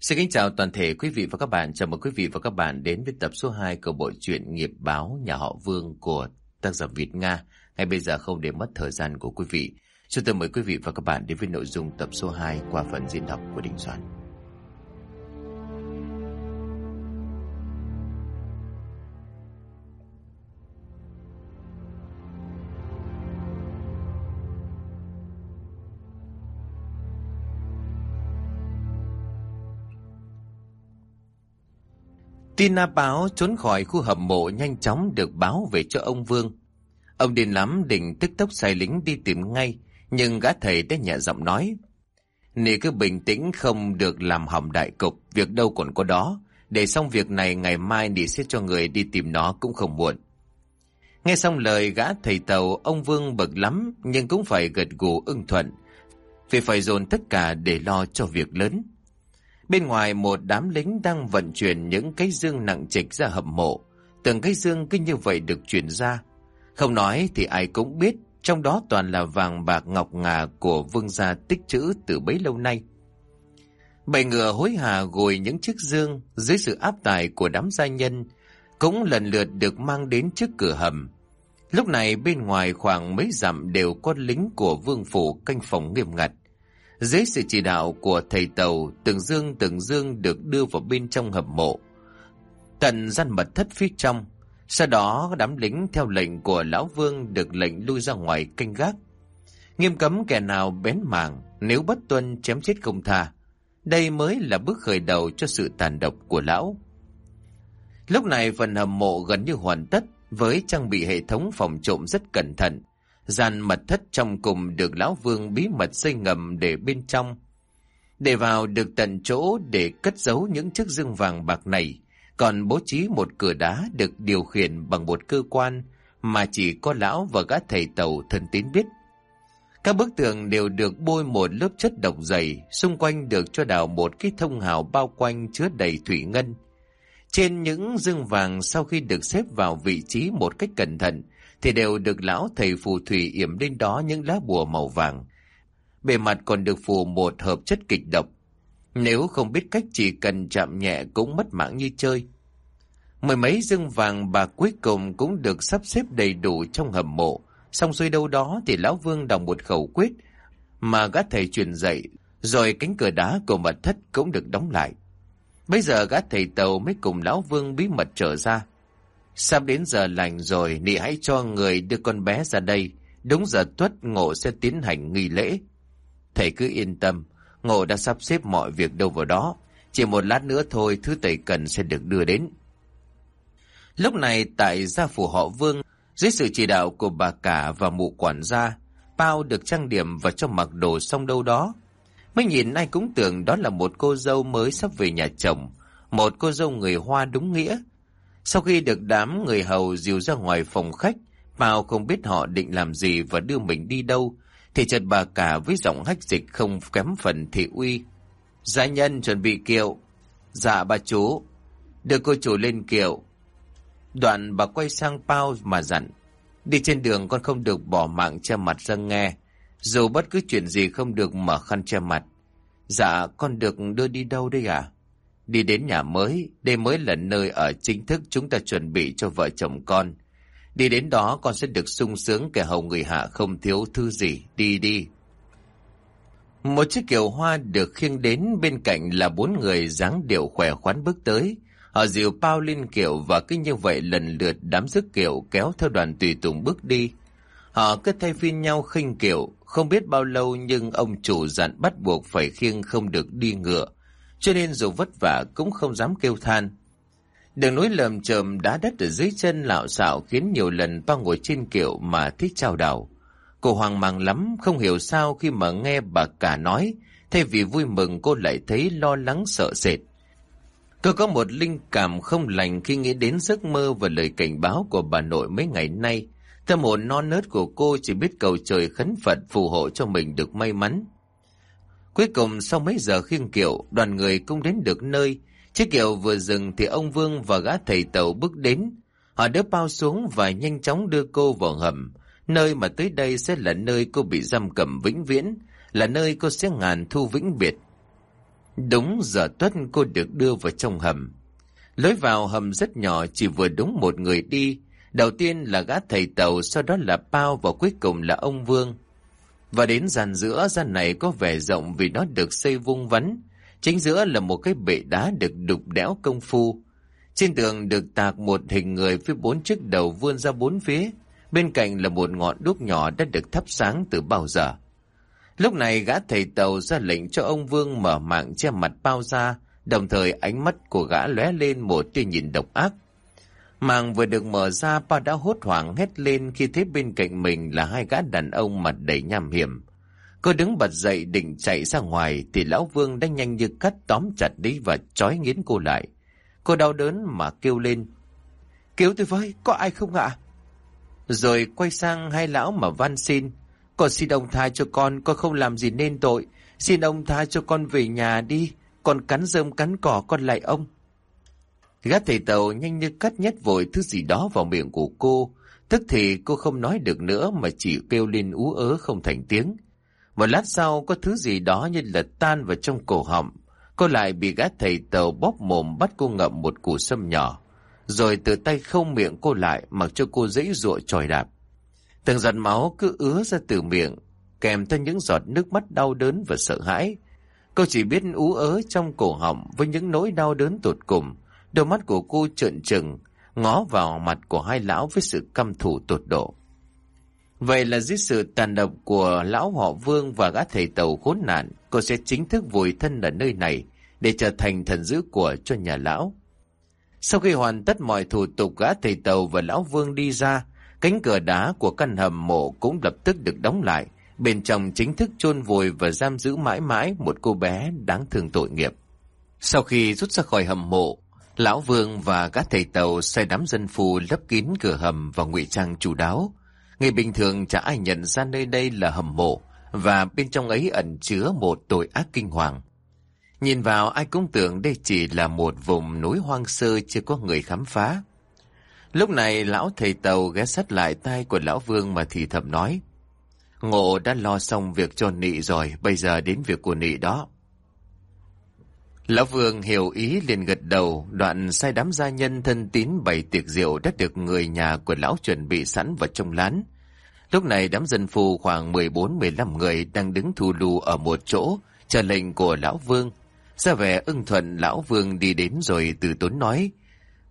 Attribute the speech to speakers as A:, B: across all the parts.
A: Xin kính chào toàn thể quý vị và các bạn. Chào mừng quý vị và các bạn đến với tập số 2 của bộ truyện nghiệp báo Nhà họ Vương của tác giả Việt Nga. Ngay bây giờ không để mất thời gian của quý vị. Chúng tôi mời quý vị và các bạn đến với nội dung tập số 2 qua phần diễn đọc của Đình Soạn. Tin Na báo trốn khỏi khu hầm mộ nhanh chóng được báo về cho ông Vương. Ông điên lắm định tức tốc sai lính đi tìm ngay, nhưng gã thầy đã nhẹ giọng nói. Nị cứ bình tĩnh không được làm hỏng đại cục, việc đâu còn có đó. Để xong việc này ngày mai Nị sẽ cho người đi tìm nó cũng không muộn. Nghe xong lời gã thầy tàu, ông Vương bực lắm nhưng cũng phải gật gù ưng thuận. Vì phải dồn tất cả để lo cho việc lớn. Bên ngoài một đám lính đang vận chuyển những cái dương nặng trịch ra hầm mộ. Từng cái dương cứ như vậy được chuyển ra. Không nói thì ai cũng biết, trong đó toàn là vàng bạc ngọc ngà của vương gia tích trữ từ bấy lâu nay. Bầy ngựa hối hả gồi những chiếc dương dưới sự áp tải của đám gia nhân cũng lần lượt được mang đến trước cửa hầm. Lúc này bên ngoài khoảng mấy dặm đều có lính của vương phủ canh phòng nghiêm ngặt. Dưới sự chỉ đạo của thầy tàu, từng dương từng dương được đưa vào bên trong hầm mộ. Tận gian mật thất phía trong. Sau đó đám lính theo lệnh của Lão Vương được lệnh lui ra ngoài canh gác. Nghiêm cấm kẻ nào bén mảng, nếu bất tuân chém chết không tha. Đây mới là bước khởi đầu cho sự tàn độc của Lão. Lúc này phần hầm mộ gần như hoàn tất với trang bị hệ thống phòng trộm rất cẩn thận gian mật thất trong cùng được lão vương bí mật xây ngầm để bên trong. Để vào được tận chỗ để cất giấu những chiếc dương vàng bạc này, còn bố trí một cửa đá được điều khiển bằng một cơ quan mà chỉ có lão và các thầy tàu thân tín biết. Các bức tường đều được bôi một lớp chất độc dày, xung quanh được cho đào một cái thông hào bao quanh chứa đầy thủy ngân. Trên những dương vàng sau khi được xếp vào vị trí một cách cẩn thận, thì đều được lão thầy phù thủy yểm lên đó những lá bùa màu vàng. Bề mặt còn được phù một hợp chất kịch độc. Nếu không biết cách chỉ cần chạm nhẹ cũng mất mạng như chơi. Mười mấy dương vàng bà cuối cùng cũng được sắp xếp đầy đủ trong hầm mộ. Xong xuôi đâu đó thì lão vương đọc một khẩu quyết mà gã thầy truyền dạy, rồi cánh cửa đá của mật thất cũng được đóng lại. Bây giờ gã thầy tàu mới cùng lão vương bí mật trở ra. Sắp đến giờ lành rồi, nị hãy cho người đưa con bé ra đây. Đúng giờ tuất ngộ sẽ tiến hành nghi lễ. Thầy cứ yên tâm, ngộ đã sắp xếp mọi việc đâu vào đó. Chỉ một lát nữa thôi, thứ thầy cần sẽ được đưa đến. Lúc này tại gia phủ họ Vương, dưới sự chỉ đạo của bà cả và mụ quản gia, Bao được trang điểm và cho mặc đồ xong đâu đó. Mới nhìn ai cũng tưởng đó là một cô dâu mới sắp về nhà chồng, một cô dâu người Hoa đúng nghĩa, sau khi được đám người hầu dìu ra ngoài phòng khách, Mao không biết họ định làm gì và đưa mình đi đâu, thì chợt bà cả với giọng hách dịch không kém phần thị uy. Gia nhân chuẩn bị kiệu. Dạ bà chú. Đưa cô chủ lên kiệu. Đoạn bà quay sang Pao mà dặn. Đi trên đường con không được bỏ mạng che mặt ra nghe. Dù bất cứ chuyện gì không được mở khăn che mặt. Dạ con được đưa đi đâu đây à? Đi đến nhà mới, đây mới là nơi ở chính thức chúng ta chuẩn bị cho vợ chồng con. Đi đến đó con sẽ được sung sướng kẻ hầu người hạ không thiếu thứ gì, đi đi. Một chiếc kiệu hoa được khiêng đến bên cạnh là bốn người dáng điệu khỏe khoắn bước tới. Họ dìu bao lên kiệu và cứ như vậy lần lượt đám dứt kiệu kéo theo đoàn tùy tùng bước đi. Họ cứ thay phiên nhau khinh kiệu, không biết bao lâu nhưng ông chủ dặn bắt buộc phải khiêng không được đi ngựa cho nên dù vất vả cũng không dám kêu than. Đường núi lầm chầm đá đất ở dưới chân lạo xạo khiến nhiều lần ba ngồi trên kiệu mà thích trao đảo. Cô hoang mang lắm, không hiểu sao khi mà nghe bà cả nói, thay vì vui mừng cô lại thấy lo lắng sợ sệt. Cô có một linh cảm không lành khi nghĩ đến giấc mơ và lời cảnh báo của bà nội mấy ngày nay. Tâm hồn non nớt của cô chỉ biết cầu trời khấn Phật phù hộ cho mình được may mắn. Cuối cùng sau mấy giờ khiêng kiệu, đoàn người cũng đến được nơi. Chiếc kiệu vừa dừng thì ông Vương và gã thầy tàu bước đến. Họ đỡ bao xuống và nhanh chóng đưa cô vào hầm. Nơi mà tới đây sẽ là nơi cô bị giam cầm vĩnh viễn, là nơi cô sẽ ngàn thu vĩnh biệt. Đúng giờ tuất cô được đưa vào trong hầm. Lối vào hầm rất nhỏ chỉ vừa đúng một người đi. Đầu tiên là gã thầy tàu, sau đó là Bao và cuối cùng là ông Vương. Và đến gian giữa, gian này có vẻ rộng vì nó được xây vuông vắn. Chính giữa là một cái bệ đá được đục đẽo công phu. Trên tường được tạc một hình người với bốn chiếc đầu vươn ra bốn phía. Bên cạnh là một ngọn đuốc nhỏ đã được thắp sáng từ bao giờ. Lúc này gã thầy tàu ra lệnh cho ông Vương mở mạng che mặt bao ra, đồng thời ánh mắt của gã lóe lên một tia nhìn độc ác. Màng vừa được mở ra, pa đã hốt hoảng hét lên khi thấy bên cạnh mình là hai gã đàn ông mặt đầy nham hiểm. Cô đứng bật dậy định chạy ra ngoài thì lão Vương đã nhanh như cắt tóm chặt đi và trói nghiến cô lại. Cô đau đớn mà kêu lên. Cứu tôi với, có ai không ạ? Rồi quay sang hai lão mà van xin. Con xin ông tha cho con, con không làm gì nên tội. Xin ông tha cho con về nhà đi. Con cắn rơm cắn cỏ con lại ông. Gã thầy tàu nhanh như cắt nhét vội thứ gì đó vào miệng của cô. Tức thì cô không nói được nữa mà chỉ kêu lên ú ớ không thành tiếng. Một lát sau có thứ gì đó như lật tan vào trong cổ họng. Cô lại bị gã thầy tàu bóp mồm bắt cô ngậm một củ sâm nhỏ. Rồi từ tay không miệng cô lại mặc cho cô dãy ruộ tròi đạp. Từng giọt máu cứ ứa ra từ miệng, kèm theo những giọt nước mắt đau đớn và sợ hãi. Cô chỉ biết ú ớ trong cổ họng với những nỗi đau đớn tột cùng. Đôi mắt của cô trợn trừng, ngó vào mặt của hai lão với sự căm thù tột độ. Vậy là dưới sự tàn độc của lão họ vương và gã thầy tàu khốn nạn, cô sẽ chính thức vùi thân ở nơi này để trở thành thần giữ của cho nhà lão. Sau khi hoàn tất mọi thủ tục gã thầy tàu và lão vương đi ra, cánh cửa đá của căn hầm mộ cũng lập tức được đóng lại. Bên trong chính thức chôn vùi và giam giữ mãi mãi một cô bé đáng thương tội nghiệp. Sau khi rút ra khỏi hầm mộ, lão vương và các thầy tàu sai đám dân phù lấp kín cửa hầm và ngụy trang chủ đáo. Người bình thường chả ai nhận ra nơi đây là hầm mộ và bên trong ấy ẩn chứa một tội ác kinh hoàng. Nhìn vào ai cũng tưởng đây chỉ là một vùng núi hoang sơ chưa có người khám phá. Lúc này lão thầy tàu ghé sát lại tay của lão vương mà thì thầm nói. Ngộ đã lo xong việc cho nị rồi, bây giờ đến việc của nị đó. Lão vương hiểu ý liền gật đầu, đoạn sai đám gia nhân thân tín bày tiệc rượu đã được người nhà của lão chuẩn bị sẵn vào trong lán. Lúc này đám dân phu khoảng 14-15 người đang đứng thu lù ở một chỗ, chờ lệnh của lão vương. Ra vẻ ưng thuận lão vương đi đến rồi từ tốn nói.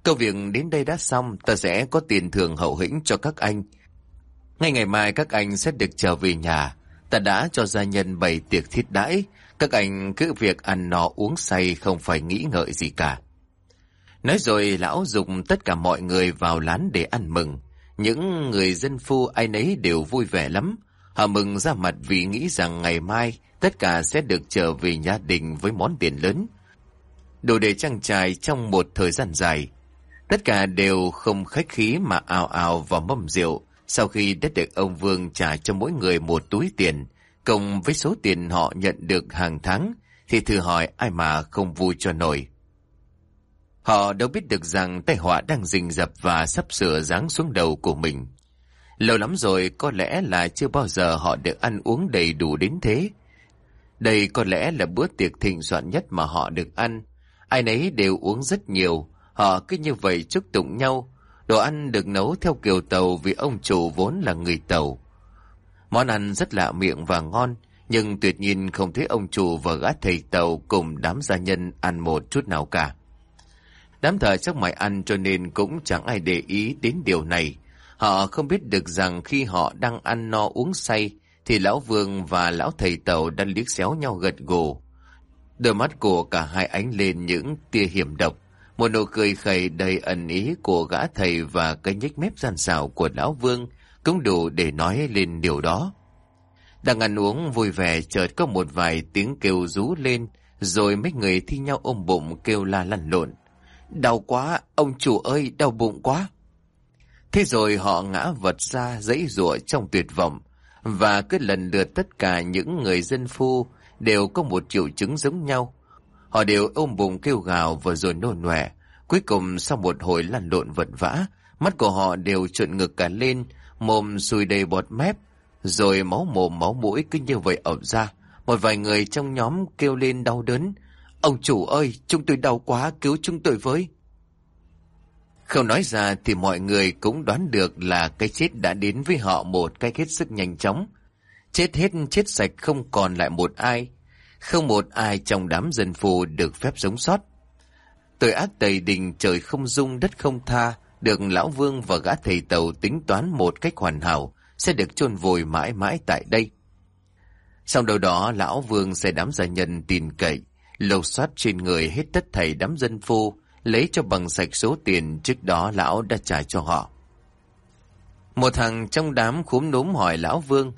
A: Câu việc đến đây đã xong, ta sẽ có tiền thưởng hậu hĩnh cho các anh. Ngay ngày mai các anh sẽ được trở về nhà. Ta đã cho gia nhân bày tiệc thiết đãi. Các anh cứ việc ăn no uống say không phải nghĩ ngợi gì cả. Nói rồi lão dùng tất cả mọi người vào lán để ăn mừng. Những người dân phu ai nấy đều vui vẻ lắm. Họ mừng ra mặt vì nghĩ rằng ngày mai tất cả sẽ được trở về nhà đình với món tiền lớn. Đủ để trang trải trong một thời gian dài. Tất cả đều không khách khí mà ào ào vào mâm rượu sau khi đã được ông Vương trả cho mỗi người một túi tiền, cộng với số tiền họ nhận được hàng tháng, thì thử hỏi ai mà không vui cho nổi. Họ đâu biết được rằng tai họa đang rình rập và sắp sửa giáng xuống đầu của mình. Lâu lắm rồi có lẽ là chưa bao giờ họ được ăn uống đầy đủ đến thế. Đây có lẽ là bữa tiệc thịnh soạn nhất mà họ được ăn. Ai nấy đều uống rất nhiều, Họ cứ như vậy chúc tụng nhau. Đồ ăn được nấu theo kiểu tàu vì ông chủ vốn là người tàu. Món ăn rất lạ miệng và ngon, nhưng tuyệt nhiên không thấy ông chủ và gã thầy tàu cùng đám gia nhân ăn một chút nào cả. Đám thợ chắc mày ăn cho nên cũng chẳng ai để ý đến điều này. Họ không biết được rằng khi họ đang ăn no uống say, thì lão vương và lão thầy tàu đang liếc xéo nhau gật gù. Đôi mắt của cả hai ánh lên những tia hiểm độc. Một nụ cười khẩy đầy ẩn ý của gã thầy và cái nhếch mép gian xảo của lão vương cũng đủ để nói lên điều đó. Đang ăn uống vui vẻ chợt có một vài tiếng kêu rú lên, rồi mấy người thi nhau ôm bụng kêu la lăn lộn. Đau quá, ông chủ ơi, đau bụng quá. Thế rồi họ ngã vật ra dãy rụa trong tuyệt vọng, và cứ lần lượt tất cả những người dân phu đều có một triệu chứng giống nhau. Họ đều ôm bụng kêu gào và rồi nôn nòe. Cuối cùng sau một hồi lăn lộn vật vã, mắt của họ đều trợn ngực cả lên, mồm sùi đầy bọt mép, rồi máu mồm máu mũi cứ như vậy ẩm ra. Một vài người trong nhóm kêu lên đau đớn. Ông chủ ơi, chúng tôi đau quá, cứu chúng tôi với. Không nói ra thì mọi người cũng đoán được là cái chết đã đến với họ một cách hết sức nhanh chóng. Chết hết chết sạch không còn lại một ai. Không một ai trong đám dân phù được phép sống sót. Tội ác tầy đình trời không dung đất không tha, được Lão Vương và gã thầy tàu tính toán một cách hoàn hảo, sẽ được chôn vùi mãi mãi tại đây. Sau đầu đó, Lão Vương sẽ đám gia nhân tin cậy, lột soát trên người hết tất thầy đám dân phu, lấy cho bằng sạch số tiền trước đó Lão đã trả cho họ. Một thằng trong đám khúm núm hỏi Lão Vương,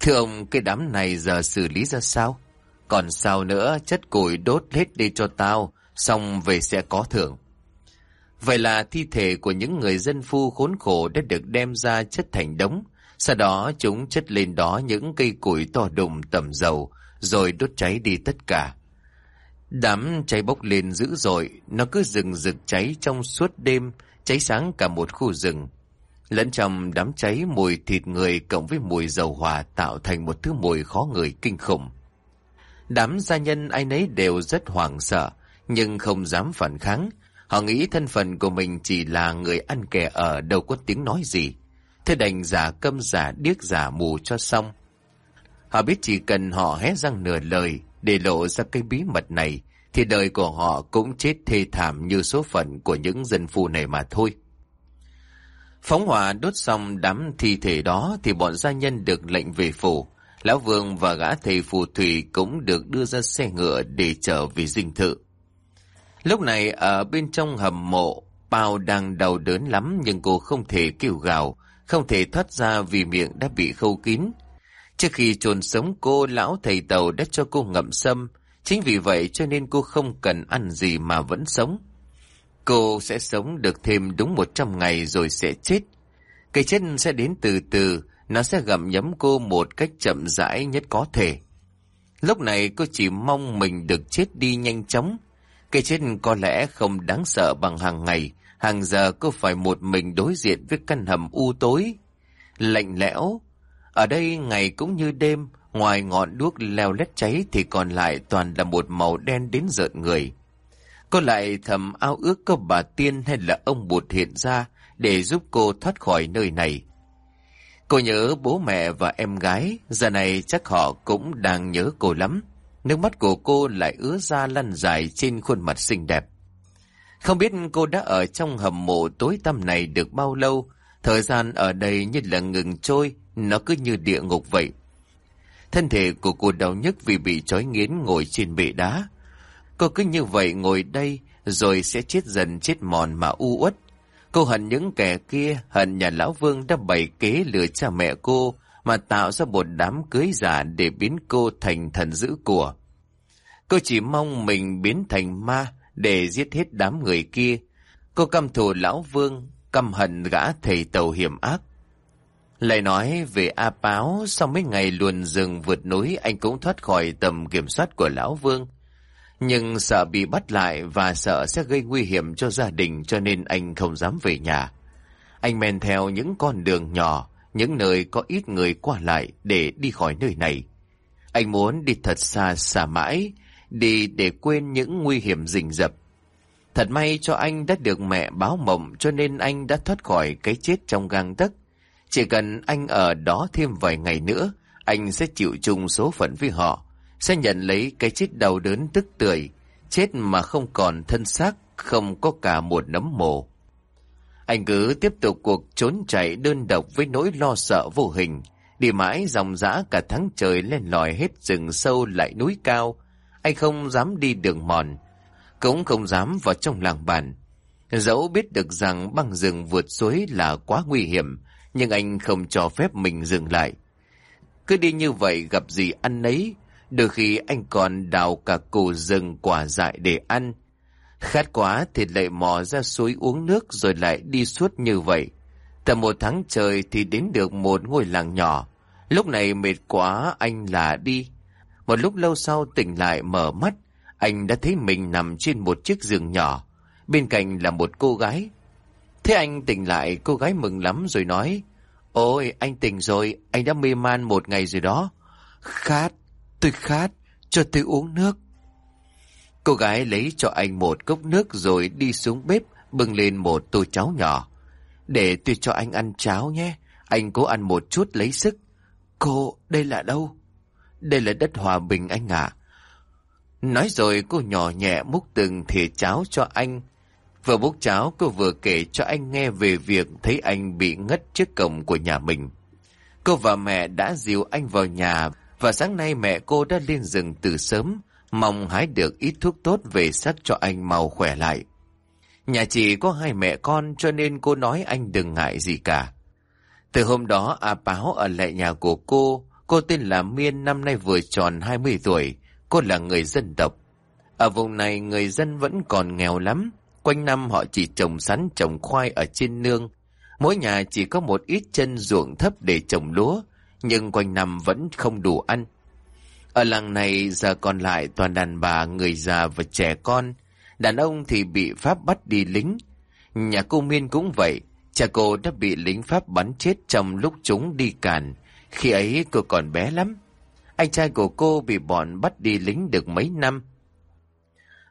A: Thưa ông, cái đám này giờ xử lý ra sao? Còn sao nữa, chất củi đốt hết đi cho tao, xong về sẽ có thưởng. Vậy là thi thể của những người dân phu khốn khổ đã được đem ra chất thành đống. Sau đó chúng chất lên đó những cây củi to đùng tầm dầu, rồi đốt cháy đi tất cả. Đám cháy bốc lên dữ dội, nó cứ rừng rực cháy trong suốt đêm, cháy sáng cả một khu rừng. Lẫn trong đám cháy mùi thịt người cộng với mùi dầu hỏa tạo thành một thứ mùi khó người kinh khủng. Đám gia nhân ai nấy đều rất hoảng sợ, nhưng không dám phản kháng. Họ nghĩ thân phận của mình chỉ là người ăn kẻ ở đâu có tiếng nói gì. Thế đành giả câm giả điếc giả mù cho xong. Họ biết chỉ cần họ hé răng nửa lời để lộ ra cái bí mật này, thì đời của họ cũng chết thê thảm như số phận của những dân phu này mà thôi. Phóng hỏa đốt xong đám thi thể đó thì bọn gia nhân được lệnh về phủ. Lão Vương và gã thầy phù thủy cũng được đưa ra xe ngựa để trở về dinh thự. Lúc này ở bên trong hầm mộ, Bao đang đau đớn lắm nhưng cô không thể kêu gào, không thể thoát ra vì miệng đã bị khâu kín. Trước khi chôn sống cô, lão thầy tàu đã cho cô ngậm sâm. Chính vì vậy cho nên cô không cần ăn gì mà vẫn sống. Cô sẽ sống được thêm đúng 100 ngày rồi sẽ chết. Cái chết sẽ đến từ từ, nó sẽ gặm nhấm cô một cách chậm rãi nhất có thể. Lúc này cô chỉ mong mình được chết đi nhanh chóng. Cái chết có lẽ không đáng sợ bằng hàng ngày, hàng giờ cô phải một mình đối diện với căn hầm u tối. Lạnh lẽo. Ở đây ngày cũng như đêm, ngoài ngọn đuốc leo lét cháy thì còn lại toàn là một màu đen đến rợn người. Cô lại thầm ao ước có bà Tiên hay là ông Bụt hiện ra để giúp cô thoát khỏi nơi này. Cô nhớ bố mẹ và em gái, giờ này chắc họ cũng đang nhớ cô lắm. Nước mắt của cô lại ứa ra lăn dài trên khuôn mặt xinh đẹp. Không biết cô đã ở trong hầm mộ tối tăm này được bao lâu, thời gian ở đây như là ngừng trôi, nó cứ như địa ngục vậy. Thân thể của cô đau nhức vì bị trói nghiến ngồi trên bệ đá. Cô cứ như vậy ngồi đây, rồi sẽ chết dần chết mòn mà u uất. Cô hận những kẻ kia, hận nhà lão vương đã bày kế lừa cha mẹ cô, mà tạo ra một đám cưới giả để biến cô thành thần giữ của. Cô chỉ mong mình biến thành ma để giết hết đám người kia. Cô căm thù lão vương, căm hận gã thầy tàu hiểm ác. Lại nói về A Báo, sau mấy ngày luồn rừng vượt núi anh cũng thoát khỏi tầm kiểm soát của lão vương. Nhưng sợ bị bắt lại và sợ sẽ gây nguy hiểm cho gia đình cho nên anh không dám về nhà. Anh men theo những con đường nhỏ, những nơi có ít người qua lại để đi khỏi nơi này. Anh muốn đi thật xa xa mãi, đi để quên những nguy hiểm rình rập. Thật may cho anh đã được mẹ báo mộng cho nên anh đã thoát khỏi cái chết trong gang tấc. Chỉ cần anh ở đó thêm vài ngày nữa, anh sẽ chịu chung số phận với họ, sẽ nhận lấy cái chết đau đớn tức tưởi, chết mà không còn thân xác, không có cả một nấm mồ. Anh cứ tiếp tục cuộc trốn chạy đơn độc với nỗi lo sợ vô hình, đi mãi dòng dã cả tháng trời lên lòi hết rừng sâu lại núi cao. Anh không dám đi đường mòn, cũng không dám vào trong làng bản. Dẫu biết được rằng băng rừng vượt suối là quá nguy hiểm, nhưng anh không cho phép mình dừng lại. Cứ đi như vậy gặp gì ăn nấy, đôi khi anh còn đào cả củ rừng quả dại để ăn, Khát quá thì lại mò ra suối uống nước rồi lại đi suốt như vậy. Tầm một tháng trời thì đến được một ngôi làng nhỏ. Lúc này mệt quá anh là đi. Một lúc lâu sau tỉnh lại mở mắt, anh đã thấy mình nằm trên một chiếc giường nhỏ. Bên cạnh là một cô gái. Thế anh tỉnh lại, cô gái mừng lắm rồi nói, Ôi, anh tỉnh rồi, anh đã mê man một ngày rồi đó. Khát, tôi khát, cho tôi uống nước. Cô gái lấy cho anh một cốc nước rồi đi xuống bếp bưng lên một tô cháo nhỏ. Để tôi cho anh ăn cháo nhé. Anh cố ăn một chút lấy sức. Cô, đây là đâu? Đây là đất hòa bình anh ạ. Nói rồi cô nhỏ nhẹ múc từng thìa cháo cho anh. Vừa múc cháo cô vừa kể cho anh nghe về việc thấy anh bị ngất trước cổng của nhà mình. Cô và mẹ đã dìu anh vào nhà và sáng nay mẹ cô đã lên rừng từ sớm, mong hái được ít thuốc tốt về sắc cho anh mau khỏe lại. Nhà chị có hai mẹ con cho nên cô nói anh đừng ngại gì cả. Từ hôm đó A Báo ở lại nhà của cô, cô tên là Miên năm nay vừa tròn 20 tuổi, cô là người dân tộc. Ở vùng này người dân vẫn còn nghèo lắm, quanh năm họ chỉ trồng sắn trồng khoai ở trên nương. Mỗi nhà chỉ có một ít chân ruộng thấp để trồng lúa, nhưng quanh năm vẫn không đủ ăn. Ở làng này giờ còn lại toàn đàn bà, người già và trẻ con, Đàn ông thì bị Pháp bắt đi lính. Nhà cô Miên cũng vậy. Cha cô đã bị lính Pháp bắn chết trong lúc chúng đi càn. Khi ấy cô còn bé lắm. Anh trai của cô bị bọn bắt đi lính được mấy năm.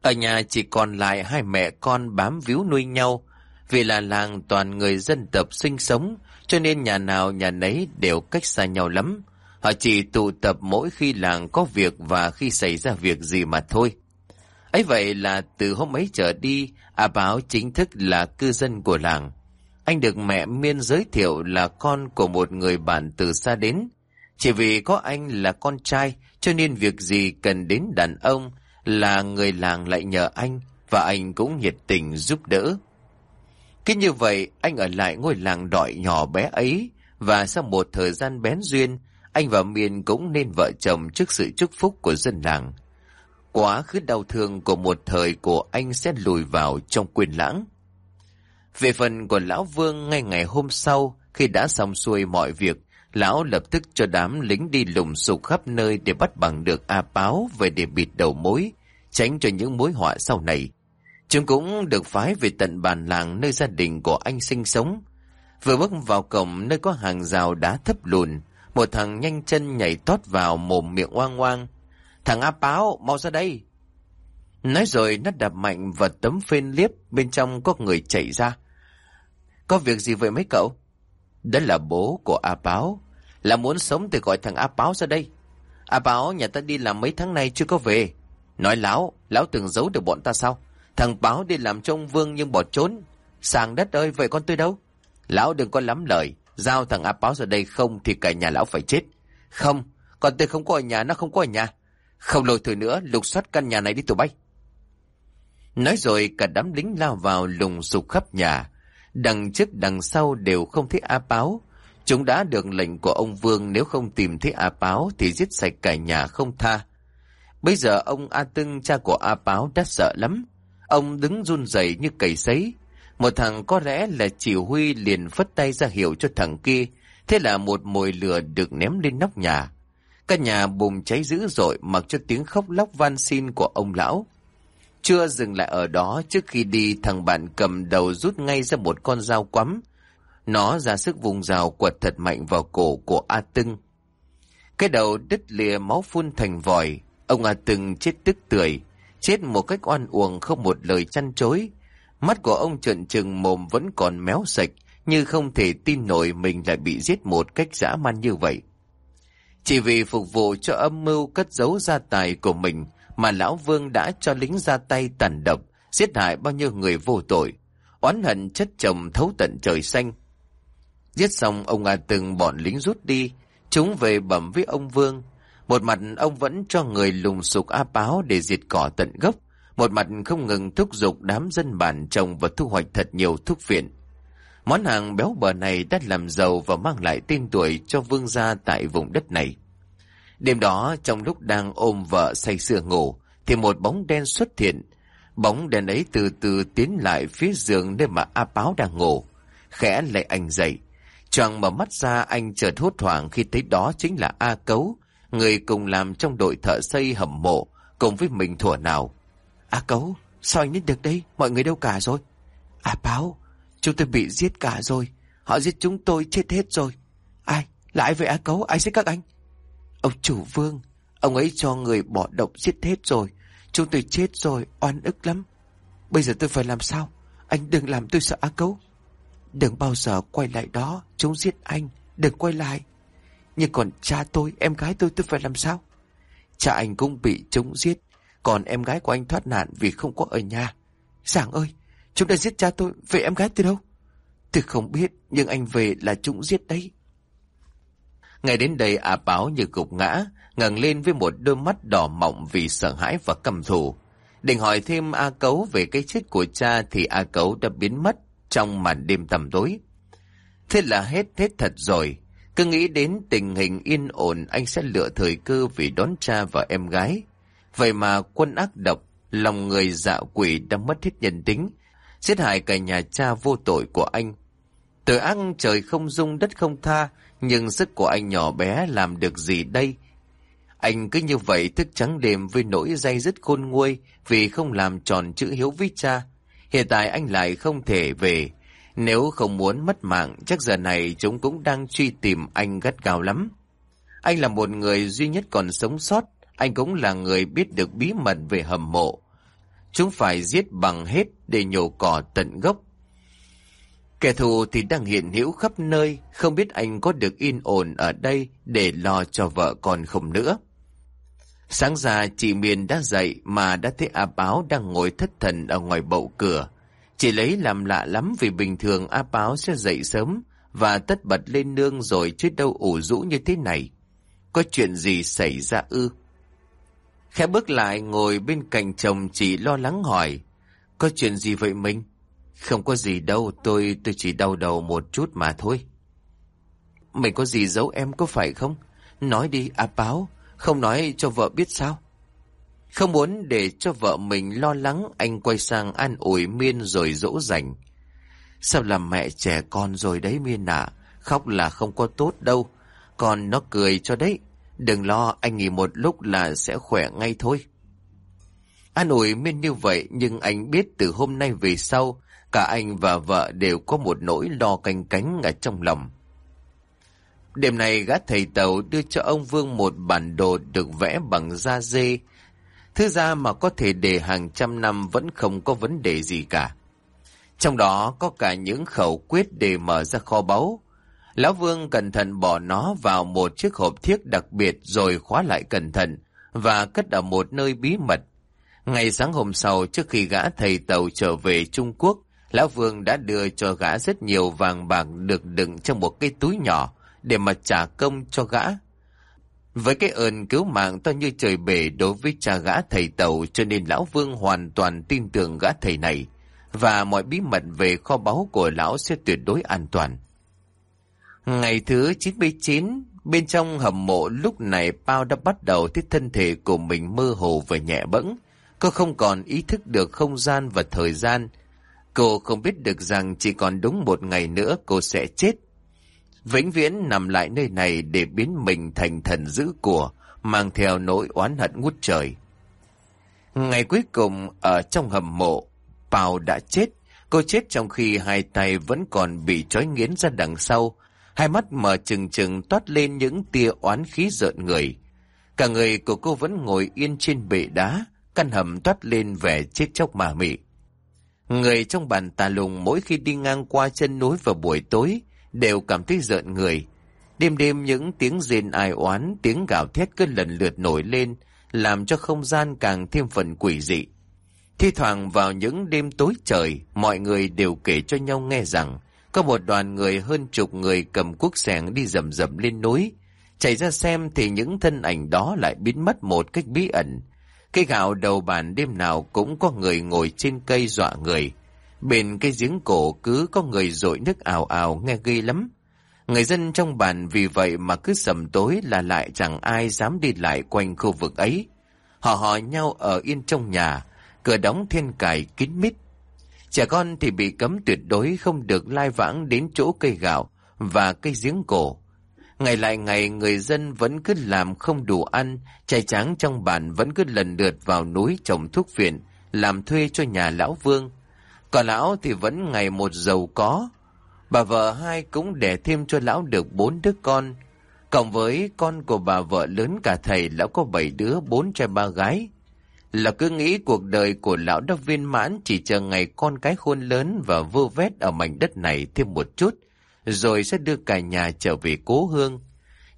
A: Ở nhà chỉ còn lại hai mẹ con bám víu nuôi nhau. Vì là làng toàn người dân tộc sinh sống, cho nên nhà nào nhà nấy đều cách xa nhau lắm. Họ chỉ tụ tập mỗi khi làng có việc và khi xảy ra việc gì mà thôi ấy vậy là từ hôm ấy trở đi, A Báo chính thức là cư dân của làng. Anh được mẹ Miên giới thiệu là con của một người bạn từ xa đến. Chỉ vì có anh là con trai, cho nên việc gì cần đến đàn ông là người làng lại nhờ anh, và anh cũng nhiệt tình giúp đỡ. Cứ như vậy, anh ở lại ngôi làng đọi nhỏ bé ấy, và sau một thời gian bén duyên, anh và Miên cũng nên vợ chồng trước sự chúc phúc của dân làng. Quá khứ đau thương của một thời của anh sẽ lùi vào trong quyền lãng. Về phần của Lão Vương ngay ngày hôm sau, khi đã xong xuôi mọi việc, Lão lập tức cho đám lính đi lùng sục khắp nơi để bắt bằng được A Báo về để bịt đầu mối, tránh cho những mối họa sau này. Chúng cũng được phái về tận bàn làng nơi gia đình của anh sinh sống. Vừa bước vào cổng nơi có hàng rào đá thấp lùn, một thằng nhanh chân nhảy tót vào mồm miệng oang oang, Thằng áp báo, mau ra đây. Nói rồi nó đập mạnh vào tấm phên liếp, bên trong có người chạy ra. Có việc gì vậy mấy cậu? Đó là bố của A Báo. Là muốn sống thì gọi thằng A Báo ra đây. A Báo nhà ta đi làm mấy tháng nay chưa có về. Nói láo, láo từng giấu được bọn ta sao? Thằng Báo đi làm trông vương nhưng bỏ trốn. Sàng đất ơi, vậy con tôi đâu? Lão đừng có lắm lời. Giao thằng áp Báo ra đây không thì cả nhà lão phải chết. Không, còn tôi không có ở nhà, nó không có ở nhà. Không lôi thử nữa, lục soát căn nhà này đi tụi bay. Nói rồi cả đám lính lao vào lùng sục khắp nhà. Đằng trước đằng sau đều không thấy Á Báo. Chúng đã được lệnh của ông Vương nếu không tìm thấy A Báo thì giết sạch cả nhà không tha. Bây giờ ông A Tưng, cha của A Báo đã sợ lắm. Ông đứng run rẩy như cầy sấy. Một thằng có lẽ là chỉ huy liền phất tay ra hiệu cho thằng kia. Thế là một mồi lửa được ném lên nóc nhà. Căn nhà bùng cháy dữ dội, mặc cho tiếng khóc lóc van xin của ông lão. Chưa dừng lại ở đó, trước khi đi, thằng bạn cầm đầu rút ngay ra một con dao quắm. Nó ra sức vùng rào quật thật mạnh vào cổ của A Tưng. Cái đầu đứt lìa máu phun thành vòi. Ông A Tưng chết tức tưởi. Chết một cách oan uổng không một lời chăn chối. Mắt của ông trợn trừng mồm vẫn còn méo sạch như không thể tin nổi mình lại bị giết một cách dã man như vậy. Chỉ vì phục vụ cho âm mưu cất giấu gia tài của mình mà Lão Vương đã cho lính ra tay tàn độc, giết hại bao nhiêu người vô tội, oán hận chất chồng thấu tận trời xanh. Giết xong ông A từng bọn lính rút đi, chúng về bẩm với ông Vương. Một mặt ông vẫn cho người lùng sục A Báo để diệt cỏ tận gốc, một mặt không ngừng thúc giục đám dân bản trồng và thu hoạch thật nhiều thuốc viện. Món hàng béo bờ này đã làm giàu và mang lại tên tuổi cho vương gia tại vùng đất này. Đêm đó, trong lúc đang ôm vợ say sưa ngủ, thì một bóng đen xuất hiện. Bóng đen ấy từ từ tiến lại phía giường nơi mà A Báo đang ngủ. Khẽ lại anh dậy. Choàng mở mắt ra anh chợt hốt hoảng khi thấy đó chính là A Cấu, người cùng làm trong đội thợ xây hầm mộ, cùng với mình thủa nào. À, A Cấu, sao anh đến được đây? Mọi người đâu cả rồi? A Báo, Chúng tôi bị giết cả rồi. Họ giết chúng tôi chết hết rồi. Ai? Lại với Á à, Cấu? Ai giết các anh? Ông chủ vương. Ông ấy cho người bỏ độc giết hết rồi.
B: Chúng tôi chết rồi, oan ức lắm. Bây giờ tôi phải làm sao? Anh đừng làm tôi sợ á cấu. Đừng bao giờ quay lại đó, chúng giết anh, đừng quay lại. Nhưng còn cha tôi, em gái tôi tôi phải làm sao? Cha anh cũng bị chúng giết, còn em gái của anh thoát nạn vì không có ở nhà. Giảng ơi, chúng đã giết cha tôi, vậy em gái tôi đâu? Tôi không biết, nhưng anh về là chúng giết đấy.
A: Ngày đến đây à báo như gục ngã, ngẩng lên với một đôi mắt đỏ mọng vì sợ hãi và căm thù. Định hỏi thêm A Cấu về cái chết của cha thì A Cấu đã biến mất trong màn đêm tầm tối. Thế là hết hết thật rồi. Cứ nghĩ đến tình hình yên ổn anh sẽ lựa thời cơ vì đón cha và em gái. Vậy mà quân ác độc, lòng người dạ quỷ đã mất hết nhân tính, giết hại cả nhà cha vô tội của anh. Tội ác trời không dung đất không tha, nhưng sức của anh nhỏ bé làm được gì đây? Anh cứ như vậy thức trắng đêm với nỗi dây dứt khôn nguôi vì không làm tròn chữ hiếu với cha. Hiện tại anh lại không thể về. Nếu không muốn mất mạng, chắc giờ này chúng cũng đang truy tìm anh gắt gao lắm. Anh là một người duy nhất còn sống sót, anh cũng là người biết được bí mật về hầm mộ. Chúng phải giết bằng hết để nhổ cỏ tận gốc. Kẻ thù thì đang hiện hữu khắp nơi, không biết anh có được yên ổn ở đây để lo cho vợ con không nữa. Sáng ra chị Miền đã dậy mà đã thấy A Báo đang ngồi thất thần ở ngoài bậu cửa. Chị lấy làm lạ lắm vì bình thường A Báo sẽ dậy sớm và tất bật lên nương rồi chứ đâu ủ rũ như thế này. Có chuyện gì xảy ra ư? Khẽ bước lại ngồi bên cạnh chồng chị lo lắng hỏi. Có chuyện gì vậy Minh? Không có gì đâu, tôi tôi chỉ đau đầu một chút mà thôi. Mình có gì giấu em có phải không? Nói đi, A Báo, không nói cho vợ biết sao? Không muốn để cho vợ mình lo lắng, anh quay sang an ủi Miên rồi dỗ dành. Sao làm mẹ trẻ con rồi đấy Miên ạ, khóc là không có tốt đâu, còn nó cười cho đấy. Đừng lo, anh nghỉ một lúc là sẽ khỏe ngay thôi. An ủi Miên như vậy, nhưng anh biết từ hôm nay về sau, cả anh và vợ đều có một nỗi lo canh cánh ở trong lòng. Đêm này gã thầy tàu đưa cho ông Vương một bản đồ được vẽ bằng da dê. Thứ ra mà có thể để hàng trăm năm vẫn không có vấn đề gì cả. Trong đó có cả những khẩu quyết để mở ra kho báu. Lão Vương cẩn thận bỏ nó vào một chiếc hộp thiếc đặc biệt rồi khóa lại cẩn thận và cất ở một nơi bí mật. Ngày sáng hôm sau trước khi gã thầy tàu trở về Trung Quốc, Lão Vương đã đưa cho gã rất nhiều vàng bạc được đựng trong một cái túi nhỏ để mà trả công cho gã. Với cái ơn cứu mạng to như trời bể đối với cha gã thầy tàu cho nên Lão Vương hoàn toàn tin tưởng gã thầy này và mọi bí mật về kho báu của Lão sẽ tuyệt đối an toàn. Ngày thứ 99, bên trong hầm mộ lúc này Pao đã bắt đầu thấy thân thể của mình mơ hồ và nhẹ bẫng. Cô không còn ý thức được không gian và thời gian. Cô không biết được rằng chỉ còn đúng một ngày nữa cô sẽ chết vĩnh viễn nằm lại nơi này để biến mình thành thần dữ của, mang theo nỗi oán hận ngút trời. Ngày cuối cùng ở trong hầm mộ, Pao đã chết. Cô chết trong khi hai tay vẫn còn bị trói nghiến ra đằng sau. Hai mắt mở trừng trừng toát lên những tia oán khí rợn người. Cả người của cô vẫn ngồi yên trên bệ đá, căn hầm toát lên vẻ chết chóc mà mị. Người trong bàn tà lùng mỗi khi đi ngang qua chân núi vào buổi tối đều cảm thấy rợn người. Đêm đêm những tiếng rên ai oán, tiếng gào thét cứ lần lượt nổi lên, làm cho không gian càng thêm phần quỷ dị. Thi thoảng vào những đêm tối trời, mọi người đều kể cho nhau nghe rằng có một đoàn người hơn chục người cầm cuốc sẻng đi rầm rầm lên núi. Chạy ra xem thì những thân ảnh đó lại biến mất một cách bí ẩn. Cây gạo đầu bàn đêm nào cũng có người ngồi trên cây dọa người, Bên cái giếng cổ cứ có người rội nước ào ào nghe ghê lắm. Người dân trong bản vì vậy mà cứ sầm tối là lại chẳng ai dám đi lại quanh khu vực ấy. Họ hỏi nhau ở yên trong nhà, cửa đóng thiên cài kín mít. Trẻ con thì bị cấm tuyệt đối không được lai vãng đến chỗ cây gạo và cây giếng cổ. Ngày lại ngày người dân vẫn cứ làm không đủ ăn, trai tráng trong bản vẫn cứ lần lượt vào núi trồng thuốc viện, làm thuê cho nhà lão vương. Còn lão thì vẫn ngày một giàu có. Bà vợ hai cũng đẻ thêm cho lão được bốn đứa con. Cộng với con của bà vợ lớn cả thầy lão có bảy đứa, bốn trai ba gái là cứ nghĩ cuộc đời của lão đã viên mãn chỉ chờ ngày con cái khôn lớn và vô vét ở mảnh đất này thêm một chút, rồi sẽ đưa cả nhà trở về cố hương.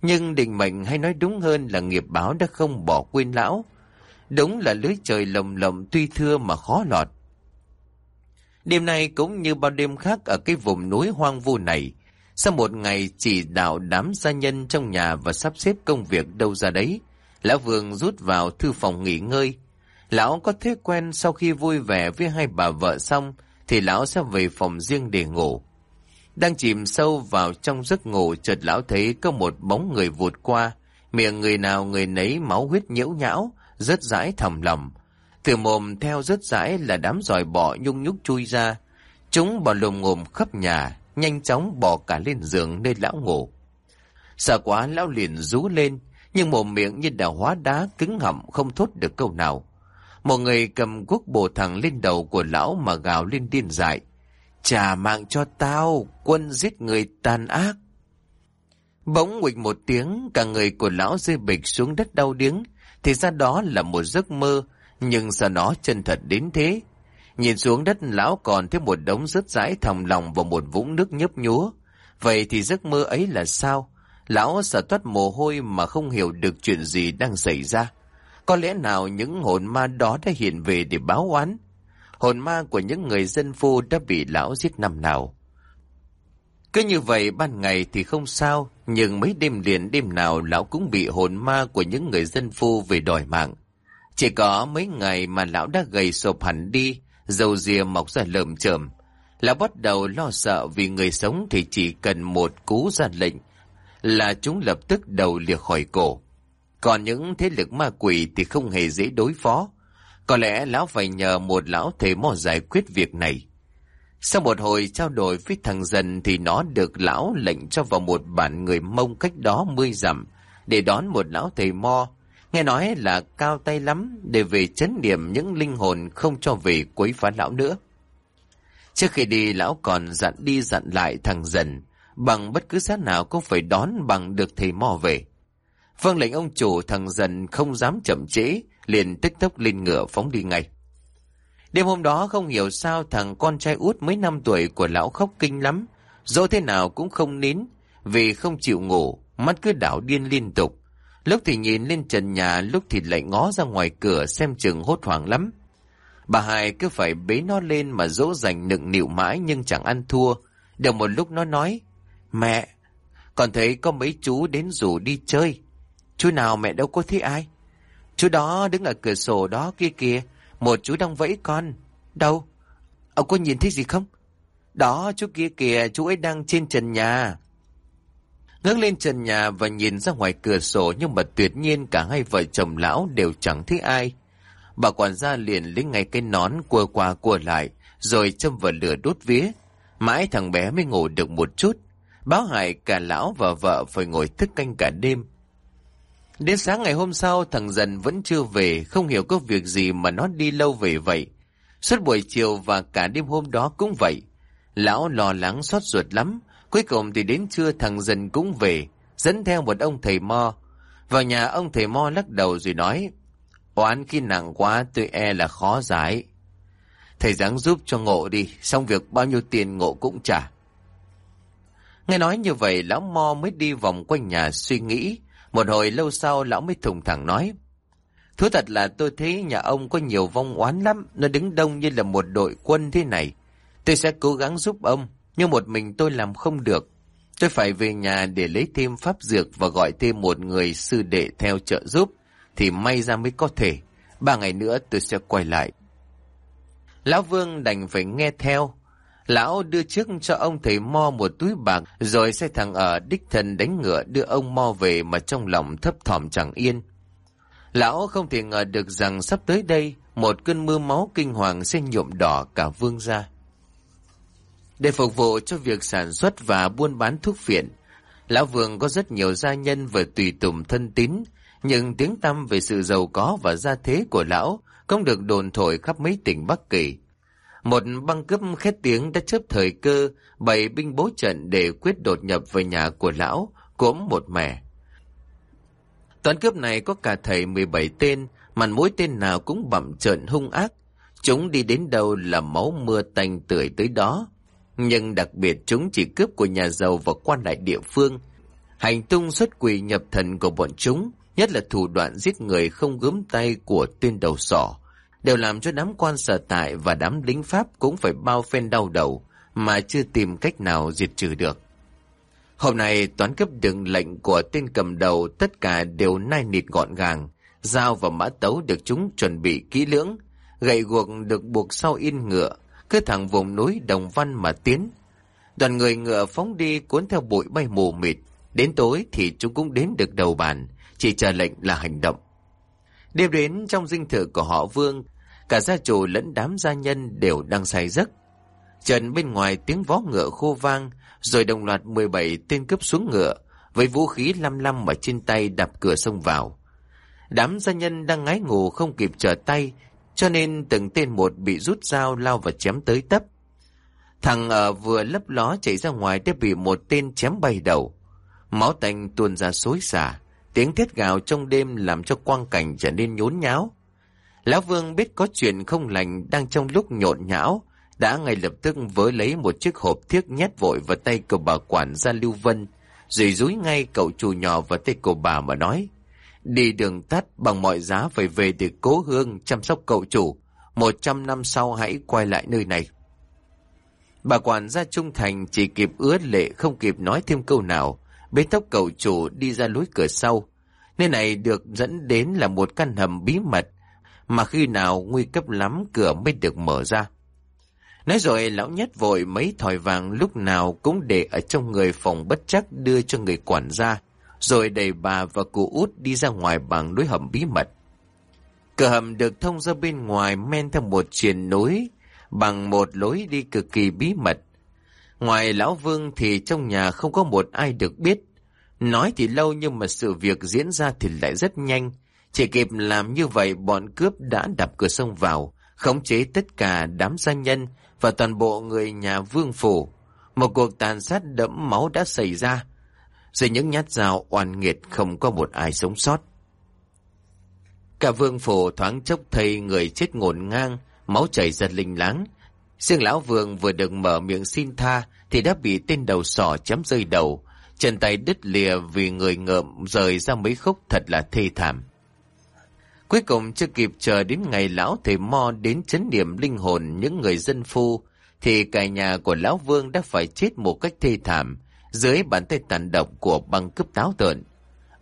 A: Nhưng định mệnh hay nói đúng hơn là nghiệp báo đã không bỏ quên lão. Đúng là lưới trời lồng lộng tuy thưa mà khó lọt. Đêm nay cũng như bao đêm khác ở cái vùng núi hoang vu này, sau một ngày chỉ đạo đám gia nhân trong nhà và sắp xếp công việc đâu ra đấy, Lão Vương rút vào thư phòng nghỉ ngơi. Lão có thói quen sau khi vui vẻ với hai bà vợ xong, thì lão sẽ về phòng riêng để ngủ. Đang chìm sâu vào trong giấc ngủ chợt lão thấy có một bóng người vụt qua, miệng người nào người nấy máu huyết nhiễu nhão, rất rãi thầm lầm Từ mồm theo rất rãi là đám giòi bọ nhung nhúc chui ra. Chúng bò lùm ngồm khắp nhà, nhanh chóng bò cả lên giường nơi lão ngủ. Sợ quá lão liền rú lên, nhưng mồm miệng như đào hóa đá cứng họng không thốt được câu nào. Một người cầm cuốc bổ thẳng lên đầu của lão mà gào lên điên dại. Trả mạng cho tao, quân giết người tàn ác. Bỗng nguịch một tiếng, cả người của lão rơi bịch xuống đất đau điếng, thì ra đó là một giấc mơ, nhưng sao nó chân thật đến thế? Nhìn xuống đất lão còn thấy một đống rớt rãi thòng lòng vào một vũng nước nhấp nhúa. Vậy thì giấc mơ ấy là sao? Lão sợ toát mồ hôi mà không hiểu được chuyện gì đang xảy ra. Có lẽ nào những hồn ma đó đã hiện về để báo oán? Hồn ma của những người dân phu đã bị lão giết năm nào? Cứ như vậy ban ngày thì không sao, nhưng mấy đêm liền đêm nào lão cũng bị hồn ma của những người dân phu về đòi mạng. Chỉ có mấy ngày mà lão đã gầy sộp hẳn đi, dầu rìa mọc ra lợm chởm. Lão bắt đầu lo sợ vì người sống thì chỉ cần một cú ra lệnh là chúng lập tức đầu liệt khỏi cổ. Còn những thế lực ma quỷ thì không hề dễ đối phó. Có lẽ lão phải nhờ một lão thầy mò giải quyết việc này. Sau một hồi trao đổi với thằng dần thì nó được lão lệnh cho vào một bản người mông cách đó mươi dặm để đón một lão thầy mo. Nghe nói là cao tay lắm để về chấn điểm những linh hồn không cho về quấy phá lão nữa. Trước khi đi, lão còn dặn đi dặn lại thằng dần, bằng bất cứ giá nào cũng phải đón bằng được thầy mo về. Vâng lệnh ông chủ thằng dần không dám chậm trễ, liền tức tốc lên ngựa phóng đi ngay. Đêm hôm đó không hiểu sao thằng con trai út mấy năm tuổi của lão khóc kinh lắm, dỗ thế nào cũng không nín, vì không chịu ngủ, mắt cứ đảo điên liên tục. Lúc thì nhìn lên trần nhà, lúc thì lại ngó ra ngoài cửa xem chừng hốt hoảng lắm. Bà hai cứ phải bế nó lên mà dỗ dành nựng nịu mãi nhưng chẳng ăn thua. Được một lúc nó nói, Mẹ, còn thấy có mấy chú đến rủ đi chơi. Chú nào mẹ đâu có thấy ai. Chú đó đứng ở cửa sổ đó kia kìa, một chú đang vẫy con. Đâu? Ông có nhìn thấy gì không? Đó, chú kia kìa, chú ấy đang trên trần nhà. Ngước lên trần nhà và nhìn ra ngoài cửa sổ nhưng mà tuyệt nhiên cả hai vợ chồng lão đều chẳng thấy ai. Bà quản gia liền lấy ngay cái nón cua qua cua lại, rồi châm vào lửa đốt vía. Mãi thằng bé mới ngủ được một chút. Báo hại cả lão và vợ phải ngồi thức canh cả đêm. Đến sáng ngày hôm sau thằng dần vẫn chưa về, không hiểu có việc gì mà nó đi lâu về vậy. Suốt buổi chiều và cả đêm hôm đó cũng vậy. Lão lo lắng xót ruột lắm, cuối cùng thì đến trưa thằng dần cũng về, dẫn theo một ông thầy mo. Vào nhà ông thầy mo lắc đầu rồi nói, oán khi nặng quá tôi e là khó giải. Thầy dáng giúp cho ngộ đi, xong việc bao nhiêu tiền ngộ cũng trả. Nghe nói như vậy lão mo mới đi vòng quanh nhà suy nghĩ. Một hồi lâu sau lão mới thùng thẳng nói. Thú thật là tôi thấy nhà ông có nhiều vong oán lắm. Nó đứng đông như là một đội quân thế này. Tôi sẽ cố gắng giúp ông. Nhưng một mình tôi làm không được. Tôi phải về nhà để lấy thêm pháp dược và gọi thêm một người sư đệ theo trợ giúp. Thì may ra mới có thể. Ba ngày nữa tôi sẽ quay lại. Lão Vương đành phải nghe theo. Lão đưa trước cho ông thầy Mo một túi bạc, rồi xe thằng ở đích thân đánh ngựa đưa ông Mo về mà trong lòng thấp thỏm chẳng yên. Lão không thể ngờ được rằng sắp tới đây, một cơn mưa máu kinh hoàng sẽ nhuộm đỏ cả vương gia. Để phục vụ cho việc sản xuất và buôn bán thuốc phiện, Lão Vương có rất nhiều gia nhân và tùy tùng thân tín, nhưng tiếng tăm về sự giàu có và gia thế của lão không được đồn thổi khắp mấy tỉnh Bắc Kỳ. Một băng cướp khét tiếng đã chớp thời cơ, bày binh bố trận để quyết đột nhập về nhà của lão, cốm một mẻ. Toán cướp này có cả thầy 17 tên, màn mũi tên nào cũng bậm trợn hung ác. Chúng đi đến đâu là máu mưa tanh tưởi tới đó. Nhưng đặc biệt chúng chỉ cướp của nhà giàu và quan lại địa phương. Hành tung xuất quỷ nhập thần của bọn chúng, nhất là thủ đoạn giết người không gớm tay của tên đầu sỏ, đều làm cho đám quan sở tại và đám lính Pháp cũng phải bao phen đau đầu mà chưa tìm cách nào diệt trừ được. Hôm nay toán cấp đường lệnh của tên cầm đầu tất cả đều nai nịt gọn gàng, dao và mã tấu được chúng chuẩn bị kỹ lưỡng, gậy guộc được buộc sau in ngựa, cứ thẳng vùng núi Đồng Văn mà tiến. Đoàn người ngựa phóng đi cuốn theo bụi bay mù mịt, đến tối thì chúng cũng đến được đầu bàn, chỉ chờ lệnh là hành động. Đêm đến trong dinh thự của họ Vương, cả gia chủ lẫn đám gia nhân đều đang say giấc. Trần bên ngoài tiếng vó ngựa khô vang, rồi đồng loạt 17 tên cướp xuống ngựa, với vũ khí lăm lăm ở trên tay đạp cửa xông vào. Đám gia nhân đang ngái ngủ không kịp trở tay, cho nên từng tên một bị rút dao lao và chém tới tấp. Thằng ở vừa lấp ló chạy ra ngoài đã bị một tên chém bay đầu. Máu tanh tuôn ra xối xả, tiếng thét gào trong đêm làm cho quang cảnh trở nên nhốn nháo. Lão Vương biết có chuyện không lành đang trong lúc nhộn nhão, đã ngay lập tức vớ lấy một chiếc hộp thiếc nhét vội vào tay của bà quản gia Lưu Vân, rồi dúi ngay cậu chủ nhỏ vào tay của bà mà nói. Đi đường tắt bằng mọi giá phải về để cố hương chăm sóc cậu chủ, một trăm năm sau hãy quay lại nơi này. Bà quản gia trung thành chỉ kịp ứa lệ không kịp nói thêm câu nào, bế tóc cậu chủ đi ra lối cửa sau. Nơi này được dẫn đến là một căn hầm bí mật, mà khi nào nguy cấp lắm cửa mới được mở ra. Nói rồi lão nhất vội mấy thỏi vàng lúc nào cũng để ở trong người phòng bất chắc đưa cho người quản gia, rồi đẩy bà và cụ út đi ra ngoài bằng lối hầm bí mật. Cửa hầm được thông ra bên ngoài men theo một triền nối bằng một lối đi cực kỳ bí mật. Ngoài lão vương thì trong nhà không có một ai được biết. Nói thì lâu nhưng mà sự việc diễn ra thì lại rất nhanh. Chỉ kịp làm như vậy bọn cướp đã đập cửa sông vào, khống chế tất cả đám gia nhân và toàn bộ người nhà vương phủ. Một cuộc tàn sát đẫm máu đã xảy ra. Dưới những nhát dao oan nghiệt không có một ai sống sót. Cả vương phủ thoáng chốc thấy người chết ngổn ngang, máu chảy giật linh láng. Riêng lão vương vừa được mở miệng xin tha thì đã bị tên đầu sỏ chém rơi đầu, chân tay đứt lìa vì người ngợm rời ra mấy khúc thật là thê thảm. Cuối cùng chưa kịp chờ đến ngày lão thầy mo đến chấn điểm linh hồn những người dân phu, thì cả nhà của lão vương đã phải chết một cách thê thảm dưới bàn tay tàn độc của băng cướp táo tợn.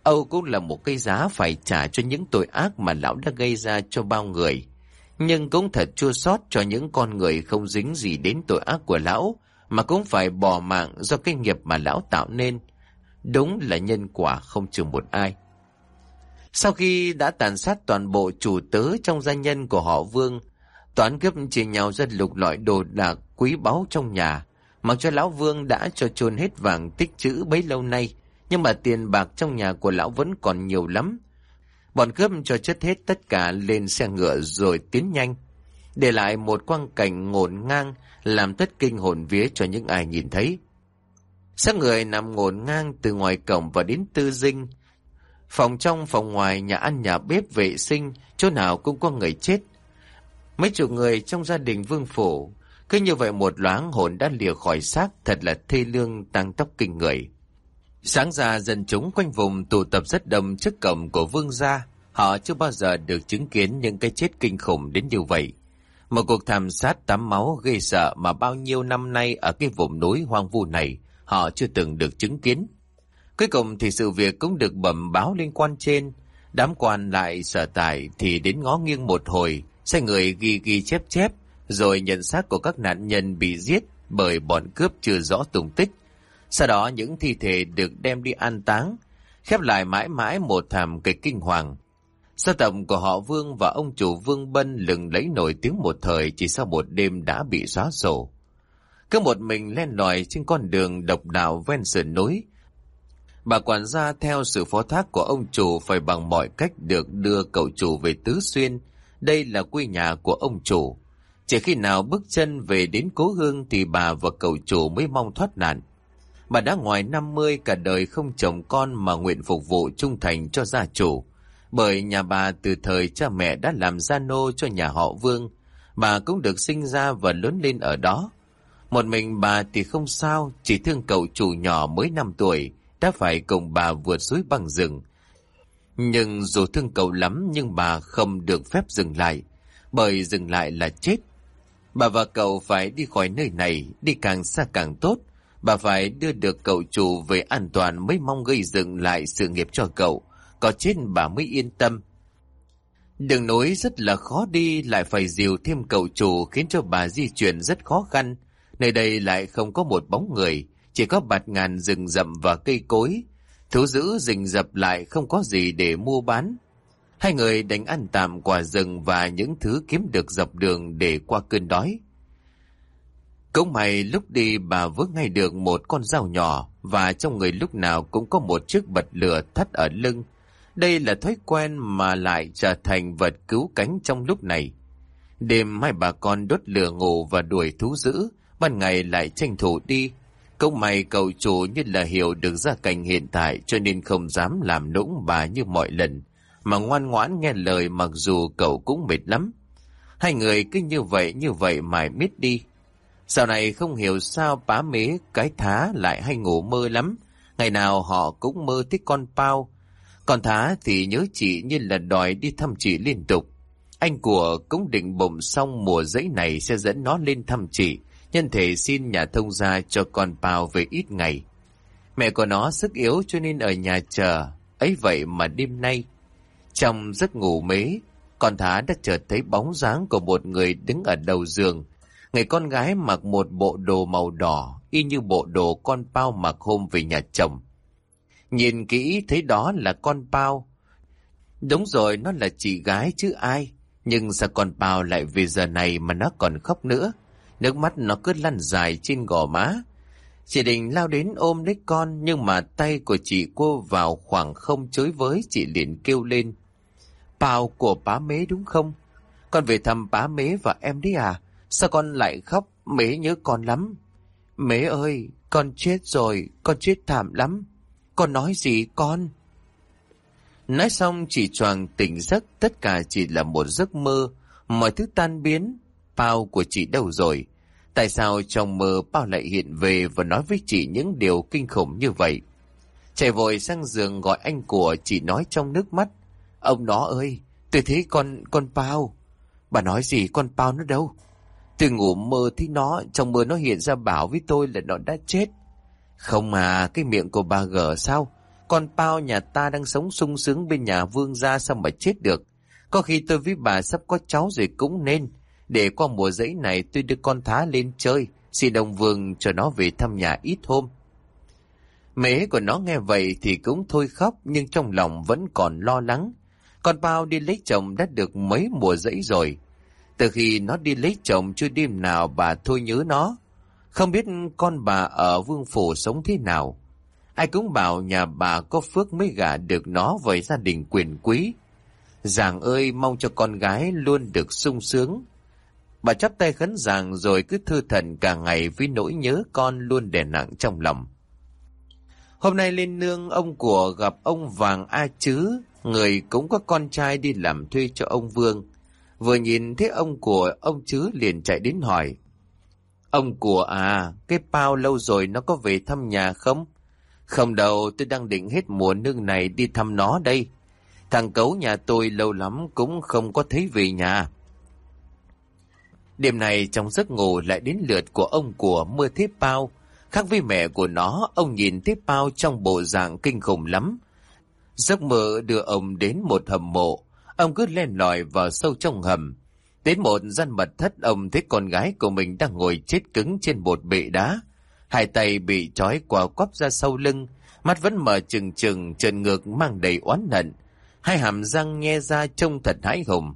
A: Âu cũng là một cái giá phải trả cho những tội ác mà lão đã gây ra cho bao người. Nhưng cũng thật chua xót cho những con người không dính gì đến tội ác của lão, mà cũng phải bỏ mạng do cái nghiệp mà lão tạo nên. Đúng là nhân quả không trừ một ai. Sau khi đã tàn sát toàn bộ chủ tớ trong gia nhân của họ Vương, toán cướp chia nhau rất lục lọi đồ đạc quý báu trong nhà. Mặc cho lão Vương đã cho chôn hết vàng tích trữ bấy lâu nay, nhưng mà tiền bạc trong nhà của lão vẫn còn nhiều lắm. Bọn cướp cho chất hết tất cả lên xe ngựa rồi tiến nhanh, để lại một quang cảnh ngổn ngang làm tất kinh hồn vía cho những ai nhìn thấy. Xác người nằm ngổn ngang từ ngoài cổng và đến tư dinh, Phòng trong, phòng ngoài, nhà ăn, nhà bếp, vệ sinh, chỗ nào cũng có người chết. Mấy chục người trong gia đình vương phủ, cứ như vậy một loáng hồn đã lìa khỏi xác, thật là thê lương tăng tóc kinh người. Sáng ra dân chúng quanh vùng tụ tập rất đông trước cổng của vương gia. Họ chưa bao giờ được chứng kiến những cái chết kinh khủng đến như vậy. Một cuộc thảm sát tắm máu gây sợ mà bao nhiêu năm nay ở cái vùng núi hoang vu này họ chưa từng được chứng kiến. Cuối cùng thì sự việc cũng được bẩm báo lên quan trên. Đám quan lại sở tài thì đến ngó nghiêng một hồi, sai người ghi ghi chép chép, rồi nhận xác của các nạn nhân bị giết bởi bọn cướp chưa rõ tung tích. Sau đó những thi thể được đem đi an táng, khép lại mãi mãi một thảm kịch kinh hoàng. Gia tộc của họ Vương và ông chủ Vương Bân lừng lấy nổi tiếng một thời chỉ sau một đêm đã bị xóa sổ. Cứ một mình len lỏi trên con đường độc đạo ven sườn núi, Bà quản gia theo sự phó thác của ông chủ phải bằng mọi cách được đưa cậu chủ về Tứ Xuyên. Đây là quê nhà của ông chủ. Chỉ khi nào bước chân về đến cố hương thì bà và cậu chủ mới mong thoát nạn. Bà đã ngoài 50 cả đời không chồng con mà nguyện phục vụ trung thành cho gia chủ. Bởi nhà bà từ thời cha mẹ đã làm gia nô cho nhà họ Vương, bà cũng được sinh ra và lớn lên ở đó. Một mình bà thì không sao, chỉ thương cậu chủ nhỏ mới 5 tuổi, đã phải cùng bà vượt suối băng rừng. Nhưng dù thương cậu lắm nhưng bà không được phép dừng lại, bởi dừng lại là chết. Bà và cậu phải đi khỏi nơi này, đi càng xa càng tốt. Bà phải đưa được cậu chủ về an toàn mới mong gây dựng lại sự nghiệp cho cậu. Có chết bà mới yên tâm. Đường nối rất là khó đi, lại phải dìu thêm cậu chủ khiến cho bà di chuyển rất khó khăn. Nơi đây lại không có một bóng người, chỉ có bạt ngàn rừng rậm và cây cối. Thú giữ rình rập lại không có gì để mua bán. Hai người đánh ăn tạm quả rừng và những thứ kiếm được dọc đường để qua cơn đói. Cũng may lúc đi bà vớt ngay được một con dao nhỏ và trong người lúc nào cũng có một chiếc bật lửa thắt ở lưng. Đây là thói quen mà lại trở thành vật cứu cánh trong lúc này. Đêm hai bà con đốt lửa ngủ và đuổi thú dữ, ban ngày lại tranh thủ đi công may cậu chủ như là hiểu được gia cảnh hiện tại cho nên không dám làm nũng bà như mọi lần, mà ngoan ngoãn nghe lời mặc dù cậu cũng mệt lắm. Hai người cứ như vậy như vậy mãi mít đi. Sau này không hiểu sao bá mế cái thá lại hay ngủ mơ lắm. Ngày nào họ cũng mơ thích con Pao. Còn thá thì nhớ chị như là đòi đi thăm chị liên tục. Anh của cũng định bụng xong mùa giấy này sẽ dẫn nó lên thăm chị, nhân thể xin nhà thông gia cho con Pao về ít ngày. Mẹ của nó sức yếu cho nên ở nhà chờ, ấy vậy mà đêm nay. Trong giấc ngủ mế, con thá đã chợt thấy bóng dáng của một người đứng ở đầu giường, Người con gái mặc một bộ đồ màu đỏ, y như bộ đồ con Pao mặc hôm về nhà chồng. Nhìn kỹ thấy đó là con Pao. Đúng rồi, nó là chị gái chứ ai. Nhưng sao con Pao lại vì giờ này mà nó còn khóc nữa? Nước mắt nó cứ lăn dài trên gò má. Chị định lao đến ôm lấy con, nhưng mà tay của chị cô vào khoảng không chối với, chị liền kêu lên. Pao của bá mế đúng không? Con về thăm bá mế và em đấy à? Sao con lại khóc? Mế nhớ con lắm. Mế ơi, con chết rồi, con chết thảm lắm. Con nói gì con? Nói xong chị choàng tỉnh giấc, tất cả chỉ là một giấc mơ. Mọi thứ tan biến. Bao của chị đâu rồi? Tại sao trong mơ Bao lại hiện về và nói với chị những điều kinh khủng như vậy? Chạy vội sang giường gọi anh của chị nói trong nước mắt. Ông nó ơi, tôi thấy con, con Bao. Bà nói gì con Bao nó đâu? Tôi ngủ mơ thấy nó, trong mơ nó hiện ra bảo với tôi là nó đã chết. Không mà, cái miệng của bà gở sao? Con Pao nhà ta đang sống sung sướng bên nhà vương gia sao mà chết được? Có khi tôi với bà sắp có cháu rồi cũng nên. Để qua mùa giấy này tôi đưa con thá lên chơi, xin đồng vương cho nó về thăm nhà ít hôm. Mế của nó nghe vậy thì cũng thôi khóc nhưng trong lòng vẫn còn lo lắng. Con bao đi lấy chồng đã được mấy mùa giấy rồi. Từ khi nó đi lấy chồng chưa đêm nào bà thôi nhớ nó. Không biết con bà ở vương phủ sống thế nào. Ai cũng bảo nhà bà có phước mới gả được nó với gia đình quyền quý. Giàng ơi mong cho con gái luôn được sung sướng. Bà chắp tay khấn rằng rồi cứ thư thần cả ngày với nỗi nhớ con luôn đè nặng trong lòng. Hôm nay lên nương ông của gặp ông Vàng A Chứ, người cũng có con trai đi làm thuê cho ông Vương. Vừa nhìn thấy ông của ông chứ liền chạy đến hỏi. Ông của à, cái bao lâu rồi nó có về thăm nhà không? Không đâu, tôi đang định hết mùa nương này đi thăm nó đây. Thằng cấu nhà tôi lâu lắm cũng không có thấy về nhà. Đêm này trong giấc ngủ lại đến lượt của ông của mưa thiếp bao. Khác với mẹ của nó, ông nhìn thiếp bao trong bộ dạng kinh khủng lắm. Giấc mơ đưa ông đến một hầm mộ. Ông cứ lên lòi vào sâu trong hầm. Đến một gian mật thất ông thấy con gái của mình đang ngồi chết cứng trên một bệ đá. Hai tay bị trói qua quắp ra sau lưng, mắt vẫn mở trừng trừng, trần ngược mang đầy oán hận. Hai hàm răng nghe ra trông thật hãi hùng.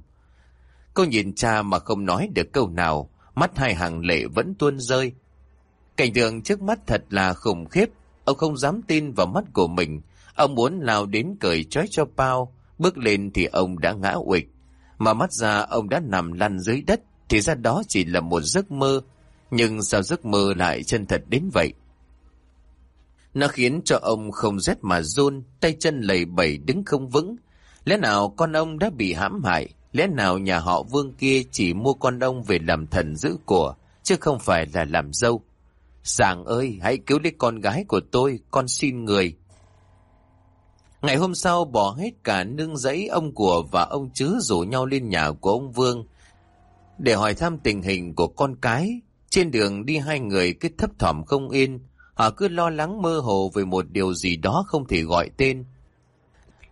A: Cô nhìn cha mà không nói được câu nào, mắt hai hàng lệ vẫn tuôn rơi. Cảnh tượng trước mắt thật là khủng khiếp, ông không dám tin vào mắt của mình. Ông muốn lao đến cởi trói cho bao, Bước lên thì ông đã ngã uịch, mà mắt ra ông đã nằm lăn dưới đất, thì ra đó chỉ là một giấc mơ. Nhưng sao giấc mơ lại chân thật đến vậy? Nó khiến cho ông không rét mà run, tay chân lầy bẩy đứng không vững. Lẽ nào con ông đã bị hãm hại? Lẽ nào nhà họ Vương kia chỉ mua con ông về làm thần giữ của, chứ không phải là làm dâu? Sàng ơi, hãy cứu lấy con gái của tôi, con xin người. Ngày hôm sau bỏ hết cả nương giấy ông của và ông chứ rủ nhau lên nhà của ông Vương để hỏi thăm tình hình của con cái. Trên đường đi hai người cứ thấp thỏm không yên, họ cứ lo lắng mơ hồ về một điều gì đó không thể gọi tên.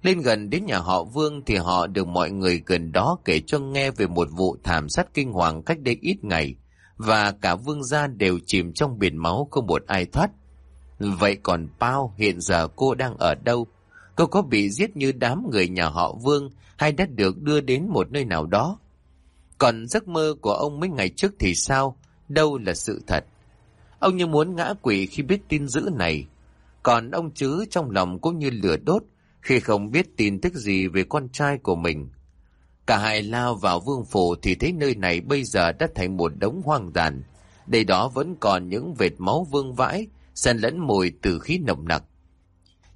A: Lên gần đến nhà họ Vương thì họ được mọi người gần đó kể cho nghe về một vụ thảm sát kinh hoàng cách đây ít ngày, và cả Vương gia đều chìm trong biển máu không một ai thoát. Vậy còn Pao hiện giờ cô đang ở đâu? Cô có bị giết như đám người nhà họ Vương hay đã được đưa đến một nơi nào đó? Còn giấc mơ của ông mấy ngày trước thì sao? Đâu là sự thật? Ông như muốn ngã quỷ khi biết tin dữ này. Còn ông chứ trong lòng cũng như lửa đốt khi không biết tin tức gì về con trai của mình. Cả hai lao vào vương phủ thì thấy nơi này bây giờ đã thành một đống hoang tàn. Đây đó vẫn còn những vệt máu vương vãi, xen lẫn mùi từ khí nồng nặc.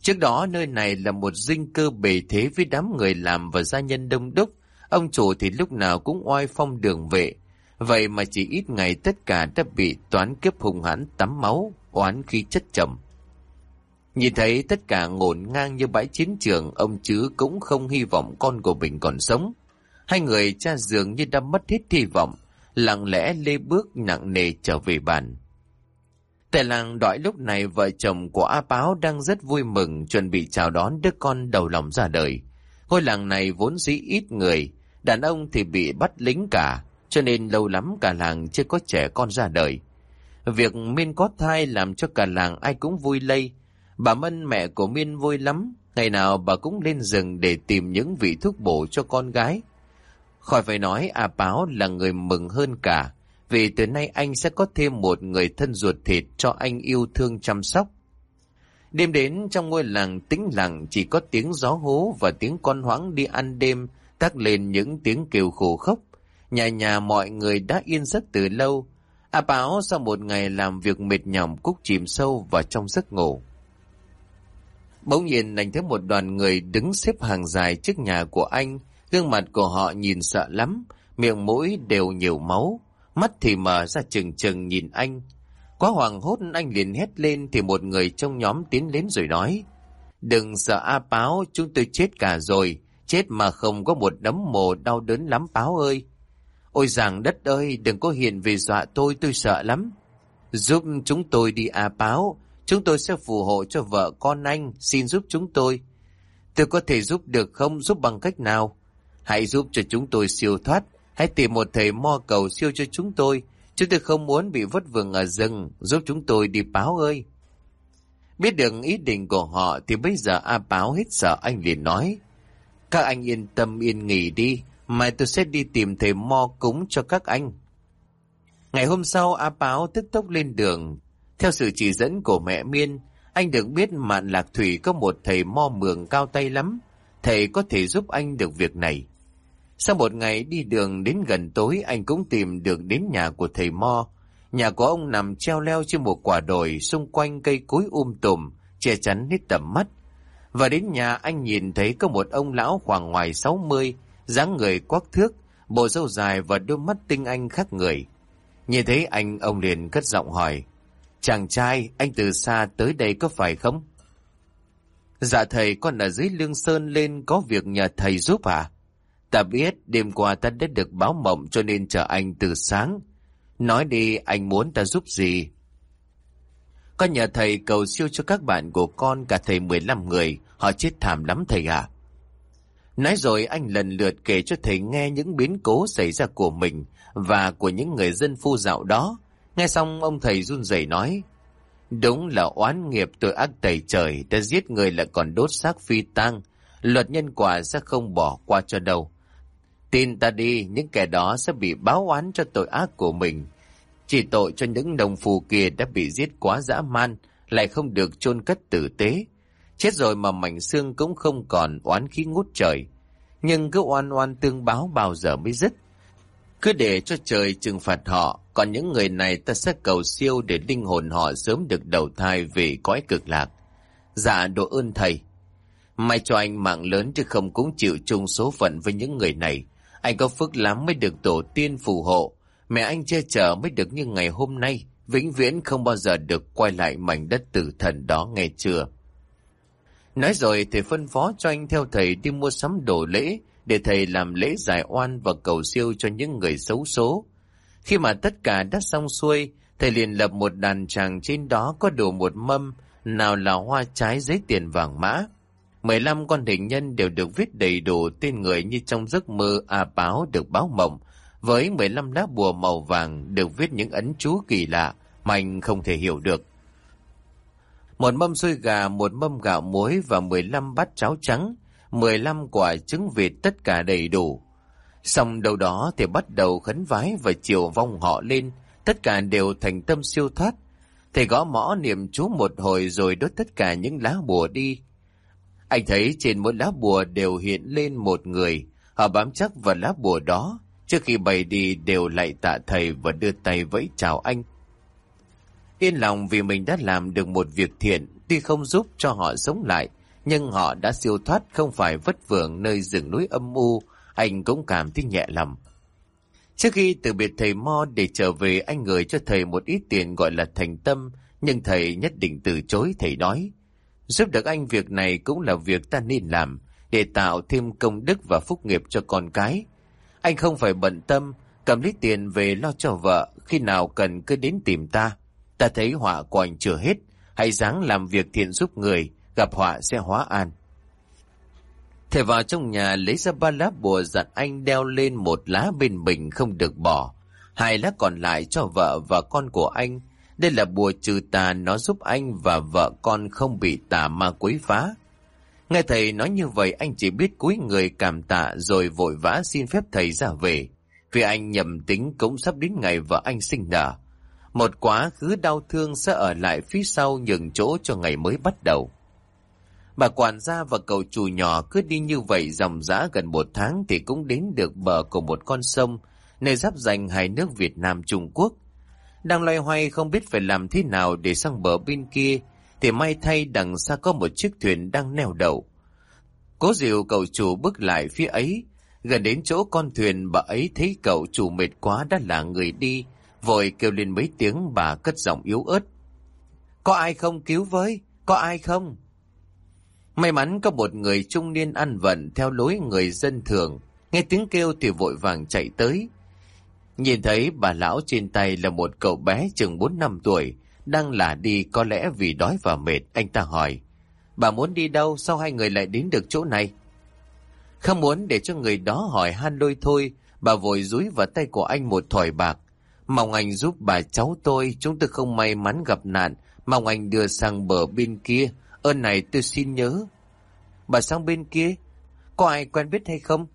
A: Trước đó nơi này là một dinh cơ bề thế với đám người làm và gia nhân đông đúc. Ông chủ thì lúc nào cũng oai phong đường vệ. Vậy mà chỉ ít ngày tất cả đã bị toán kiếp hùng hãn tắm máu, oán khí chất trầm. Nhìn thấy tất cả ngổn ngang như bãi chiến trường, ông chứ cũng không hy vọng con của mình còn sống. Hai người cha dường như đã mất hết hy vọng, lặng lẽ lê bước nặng nề trở về bàn. Tại làng đói lúc này vợ chồng của A Báo đang rất vui mừng chuẩn bị chào đón đứa con đầu lòng ra đời. Ngôi làng này vốn dĩ ít người, đàn ông thì bị bắt lính cả, cho nên lâu lắm cả làng chưa có trẻ con ra đời. Việc min có thai làm cho cả làng ai cũng vui lây. Bà Mân mẹ của Miên vui lắm, ngày nào bà cũng lên rừng để tìm những vị thuốc bổ cho con gái. Khỏi phải nói A Báo là người mừng hơn cả, vì từ nay anh sẽ có thêm một người thân ruột thịt cho anh yêu thương chăm sóc. Đêm đến trong ngôi làng tĩnh lặng chỉ có tiếng gió hú và tiếng con hoáng đi ăn đêm tác lên những tiếng kêu khổ khốc. Nhà nhà mọi người đã yên giấc từ lâu. A Báo sau một ngày làm việc mệt nhọc cúc chìm sâu vào trong giấc ngủ. Bỗng nhiên anh thấy một đoàn người đứng xếp hàng dài trước nhà của anh, gương mặt của họ nhìn sợ lắm, miệng mũi đều nhiều máu, mắt thì mở ra chừng chừng nhìn anh. Quá hoàng hốt anh liền hét lên thì một người trong nhóm tiến đến rồi nói, Đừng sợ A Báo, chúng tôi chết cả rồi, chết mà không có một đấm mồ đau đớn lắm Báo ơi. Ôi giảng đất ơi, đừng có hiện về dọa tôi, tôi sợ lắm. Giúp chúng tôi đi A Báo, chúng tôi sẽ phù hộ cho vợ con anh, xin giúp chúng tôi. Tôi có thể giúp được không, giúp bằng cách nào? Hãy giúp cho chúng tôi siêu thoát, hãy tìm một thầy mo cầu siêu cho chúng tôi. Chúng tôi không muốn bị vất vưởng ở rừng, giúp chúng tôi đi báo ơi. Biết được ý định của họ thì bây giờ A Báo hết sợ anh liền nói. Các anh yên tâm yên nghỉ đi, mai tôi sẽ đi tìm thầy mo cúng cho các anh. Ngày hôm sau A Báo tức tốc lên đường. Theo sự chỉ dẫn của mẹ Miên, anh được biết Mạn Lạc Thủy có một thầy mo mường cao tay lắm. Thầy có thể giúp anh được việc này. Sau một ngày đi đường đến gần tối anh cũng tìm được đến nhà của thầy Mo. Nhà của ông nằm treo leo trên một quả đồi xung quanh cây cối um tùm, che chắn hết tầm mắt. Và đến nhà anh nhìn thấy có một ông lão khoảng ngoài 60, dáng người quắc thước, bộ râu dài và đôi mắt tinh anh khác người. Nhìn thấy anh, ông liền cất giọng hỏi, Chàng trai, anh từ xa tới đây có phải không? Dạ thầy, con ở dưới lương sơn lên có việc nhờ thầy giúp à? Ta biết đêm qua ta đã được báo mộng cho nên chờ anh từ sáng. Nói đi anh muốn ta giúp gì? Con nhờ thầy cầu siêu cho các bạn của con cả thầy 15 người, họ chết thảm lắm thầy ạ. Nói rồi anh lần lượt kể cho thầy nghe những biến cố xảy ra của mình và của những người dân phu dạo đó. Nghe xong ông thầy run rẩy nói, Đúng là oán nghiệp tội ác tẩy trời đã giết người lại còn đốt xác phi tang, luật nhân quả sẽ không bỏ qua cho đâu. Tin ta đi, những kẻ đó sẽ bị báo oán cho tội ác của mình. Chỉ tội cho những đồng phù kia đã bị giết quá dã man, lại không được chôn cất tử tế. Chết rồi mà mảnh xương cũng không còn oán khí ngút trời. Nhưng cứ oan oan tương báo bao giờ mới dứt. Cứ để cho trời trừng phạt họ, còn những người này ta sẽ cầu siêu để linh hồn họ sớm được đầu thai về cõi cực lạc. Dạ độ ơn thầy. May cho anh mạng lớn chứ không cũng chịu chung số phận với những người này. Anh có phước lắm mới được tổ tiên phù hộ. Mẹ anh che chở mới được như ngày hôm nay. Vĩnh viễn không bao giờ được quay lại mảnh đất tử thần đó, nghe chưa. Nói rồi thầy phân phó cho anh theo thầy đi mua sắm đồ lễ, để thầy làm lễ giải oan và cầu siêu cho những người xấu số. Khi mà tất cả đã xong xuôi, thầy liền lập một đàn tràng trên đó có đủ một mâm, nào là hoa trái giấy tiền vàng mã. 15 con hình nhân đều được viết đầy đủ tên người như trong giấc mơ à Báo được báo mộng, với 15 lá bùa màu vàng được viết những ấn chú kỳ lạ mà anh không thể hiểu được. Một mâm xôi gà, một mâm gạo muối và 15 bát cháo trắng, 15 quả trứng vịt tất cả đầy đủ. Xong đầu đó thì bắt đầu khấn vái và chiều vong họ lên, tất cả đều thành tâm siêu thoát. Thầy gõ mõ niệm chú một hồi rồi đốt tất cả những lá bùa đi. Anh thấy trên mỗi lá bùa đều hiện lên một người, họ bám chắc vào lá bùa đó, trước khi bày đi đều lại tạ thầy và đưa tay vẫy chào anh. Yên lòng vì mình đã làm được một việc thiện, tuy không giúp cho họ sống lại, nhưng họ đã siêu thoát không phải vất vưởng nơi rừng núi âm u, anh cũng cảm thấy nhẹ lòng. Trước khi từ biệt thầy Mo để trở về anh gửi cho thầy một ít tiền gọi là thành tâm, nhưng thầy nhất định từ chối thầy nói. Giúp được anh việc này cũng là việc ta nên làm, để tạo thêm công đức và phúc nghiệp cho con cái. Anh không phải bận tâm, cầm lấy tiền về lo cho vợ, khi nào cần cứ đến tìm ta. Ta thấy họa của anh chưa hết, hãy dáng làm việc thiện giúp người, gặp họa sẽ hóa an. Thầy vào trong nhà lấy ra ba lá bùa dặn anh đeo lên một lá bên mình không được bỏ. Hai lá còn lại cho vợ và con của anh. Đây là bùa trừ tà nó giúp anh và vợ con không bị tà ma quấy phá. Nghe thầy nói như vậy, anh chỉ biết cúi người cảm tạ rồi vội vã xin phép thầy ra về. Vì anh nhầm tính cũng sắp đến ngày vợ anh sinh nở. Một quá khứ đau thương sẽ ở lại phía sau nhường chỗ cho ngày mới bắt đầu. Bà quản gia và cậu chủ nhỏ cứ đi như vậy dòng dã gần một tháng thì cũng đến được bờ của một con sông, nơi giáp danh hai nước Việt Nam Trung Quốc. Đang loay hoay không biết phải làm thế nào để sang bờ bên kia, thì may thay đằng xa có một chiếc thuyền đang neo đậu. Cố dịu cậu chủ bước lại phía ấy, gần đến chỗ con thuyền bà ấy thấy cậu chủ mệt quá đã là người đi, vội kêu lên mấy tiếng bà cất giọng yếu ớt. Có ai không cứu với? Có ai không? May mắn có một người trung niên ăn vận theo lối người dân thường, nghe tiếng kêu thì vội vàng chạy tới. Nhìn thấy bà lão trên tay là một cậu bé chừng 4 năm tuổi, đang lả đi có lẽ vì đói và mệt, anh ta hỏi. Bà muốn đi đâu, sao hai người lại đến được chỗ này? Không muốn để cho người đó hỏi han đôi thôi, bà vội rúi vào tay của anh một thỏi bạc. Mong anh giúp bà cháu tôi, chúng tôi không may mắn gặp nạn, mong anh đưa sang bờ bên kia, ơn này tôi xin nhớ. Bà sang bên kia, có ai quen biết hay không?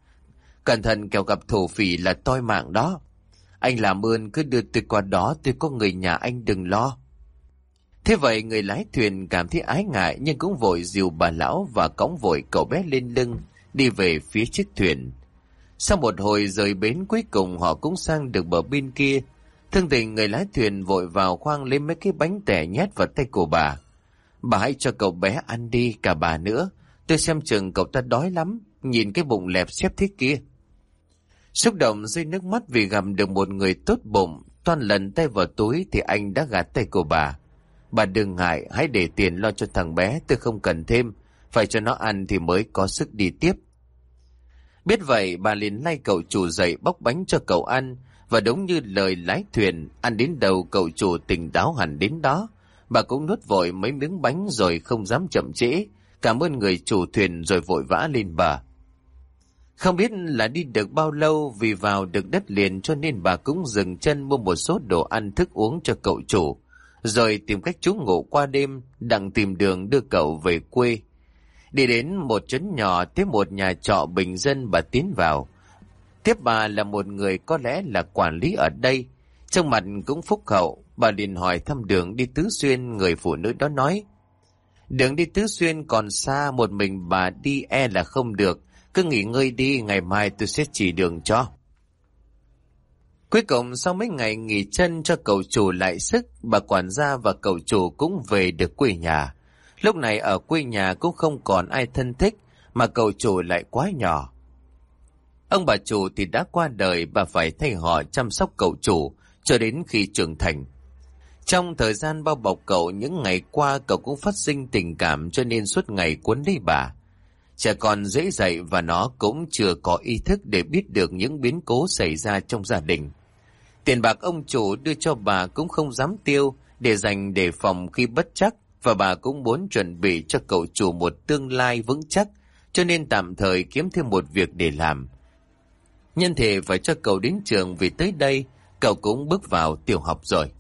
A: Cẩn thận kẻo gặp thổ phỉ là toi mạng đó. Anh làm ơn cứ đưa tôi qua đó tôi có người nhà anh đừng lo. Thế vậy người lái thuyền cảm thấy ái ngại nhưng cũng vội dìu bà lão và cõng vội cậu bé lên lưng đi về phía chiếc thuyền. Sau một hồi rời bến cuối cùng họ cũng sang được bờ bên kia. Thương tình người lái thuyền vội vào khoang lấy mấy cái bánh tẻ nhét vào tay của bà. Bà hãy cho cậu bé ăn đi, cả bà nữa. Tôi xem chừng cậu ta đói lắm, nhìn cái bụng lẹp xếp thế kia. Xúc động rơi nước mắt vì gặp được một người tốt bụng, toan lần tay vào túi thì anh đã gạt tay của bà. Bà đừng ngại, hãy để tiền lo cho thằng bé, tôi không cần thêm. Phải cho nó ăn thì mới có sức đi tiếp. Biết vậy, bà liền lay cậu chủ dậy bóc bánh cho cậu ăn, và đúng như lời lái thuyền, ăn đến đầu cậu chủ tỉnh táo hẳn đến đó. Bà cũng nuốt vội mấy miếng bánh rồi không dám chậm trễ. Cảm ơn người chủ thuyền rồi vội vã lên bờ. Không biết là đi được bao lâu vì vào được đất liền cho nên bà cũng dừng chân mua một số đồ ăn thức uống cho cậu chủ. Rồi tìm cách trú ngủ qua đêm, đặng tìm đường đưa cậu về quê. Đi đến một trấn nhỏ tiếp một nhà trọ bình dân bà tiến vào. Tiếp bà là một người có lẽ là quản lý ở đây. Trong mặt cũng phúc hậu, bà liền hỏi thăm đường đi Tứ Xuyên, người phụ nữ đó nói. Đường đi Tứ Xuyên còn xa, một mình bà đi e là không được. Cứ nghỉ ngơi đi, ngày mai tôi sẽ chỉ đường cho. Cuối cùng sau mấy ngày nghỉ chân cho cậu chủ lại sức, bà quản gia và cậu chủ cũng về được quê nhà. Lúc này ở quê nhà cũng không còn ai thân thích, mà cậu chủ lại quá nhỏ. Ông bà chủ thì đã qua đời bà phải thay họ chăm sóc cậu chủ cho đến khi trưởng thành. Trong thời gian bao bọc cậu, những ngày qua cậu cũng phát sinh tình cảm cho nên suốt ngày cuốn lấy bà. Trẻ con dễ dạy và nó cũng chưa có ý thức để biết được những biến cố xảy ra trong gia đình. Tiền bạc ông chủ đưa cho bà cũng không dám tiêu để dành đề phòng khi bất chắc và bà cũng muốn chuẩn bị cho cậu chủ một tương lai vững chắc, cho nên tạm thời kiếm thêm một việc để làm. Nhân thể phải cho cậu đến trường vì tới đây, cậu cũng bước vào tiểu học rồi.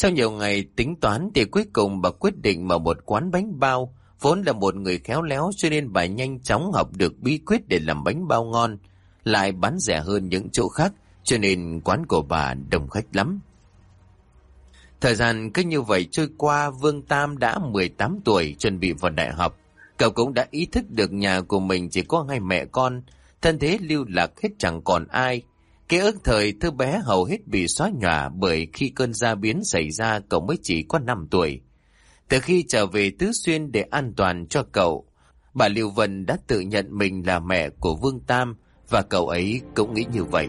A: Sau nhiều ngày tính toán thì cuối cùng bà quyết định mở một quán bánh bao, vốn là một người khéo léo cho nên bà nhanh chóng học được bí quyết để làm bánh bao ngon, lại bán rẻ hơn những chỗ khác cho nên quán của bà đông khách lắm. Thời gian cứ như vậy trôi qua Vương Tam đã 18 tuổi chuẩn bị vào đại học. Cậu cũng đã ý thức được nhà của mình chỉ có hai mẹ con, thân thế lưu lạc hết chẳng còn ai. Ký ức thời thơ bé hầu hết bị xóa nhòa bởi khi cơn gia biến xảy ra cậu mới chỉ có 5 tuổi. Từ khi trở về Tứ Xuyên để an toàn cho cậu, bà Liêu Vân đã tự nhận mình là mẹ của Vương Tam và cậu ấy cũng nghĩ như vậy.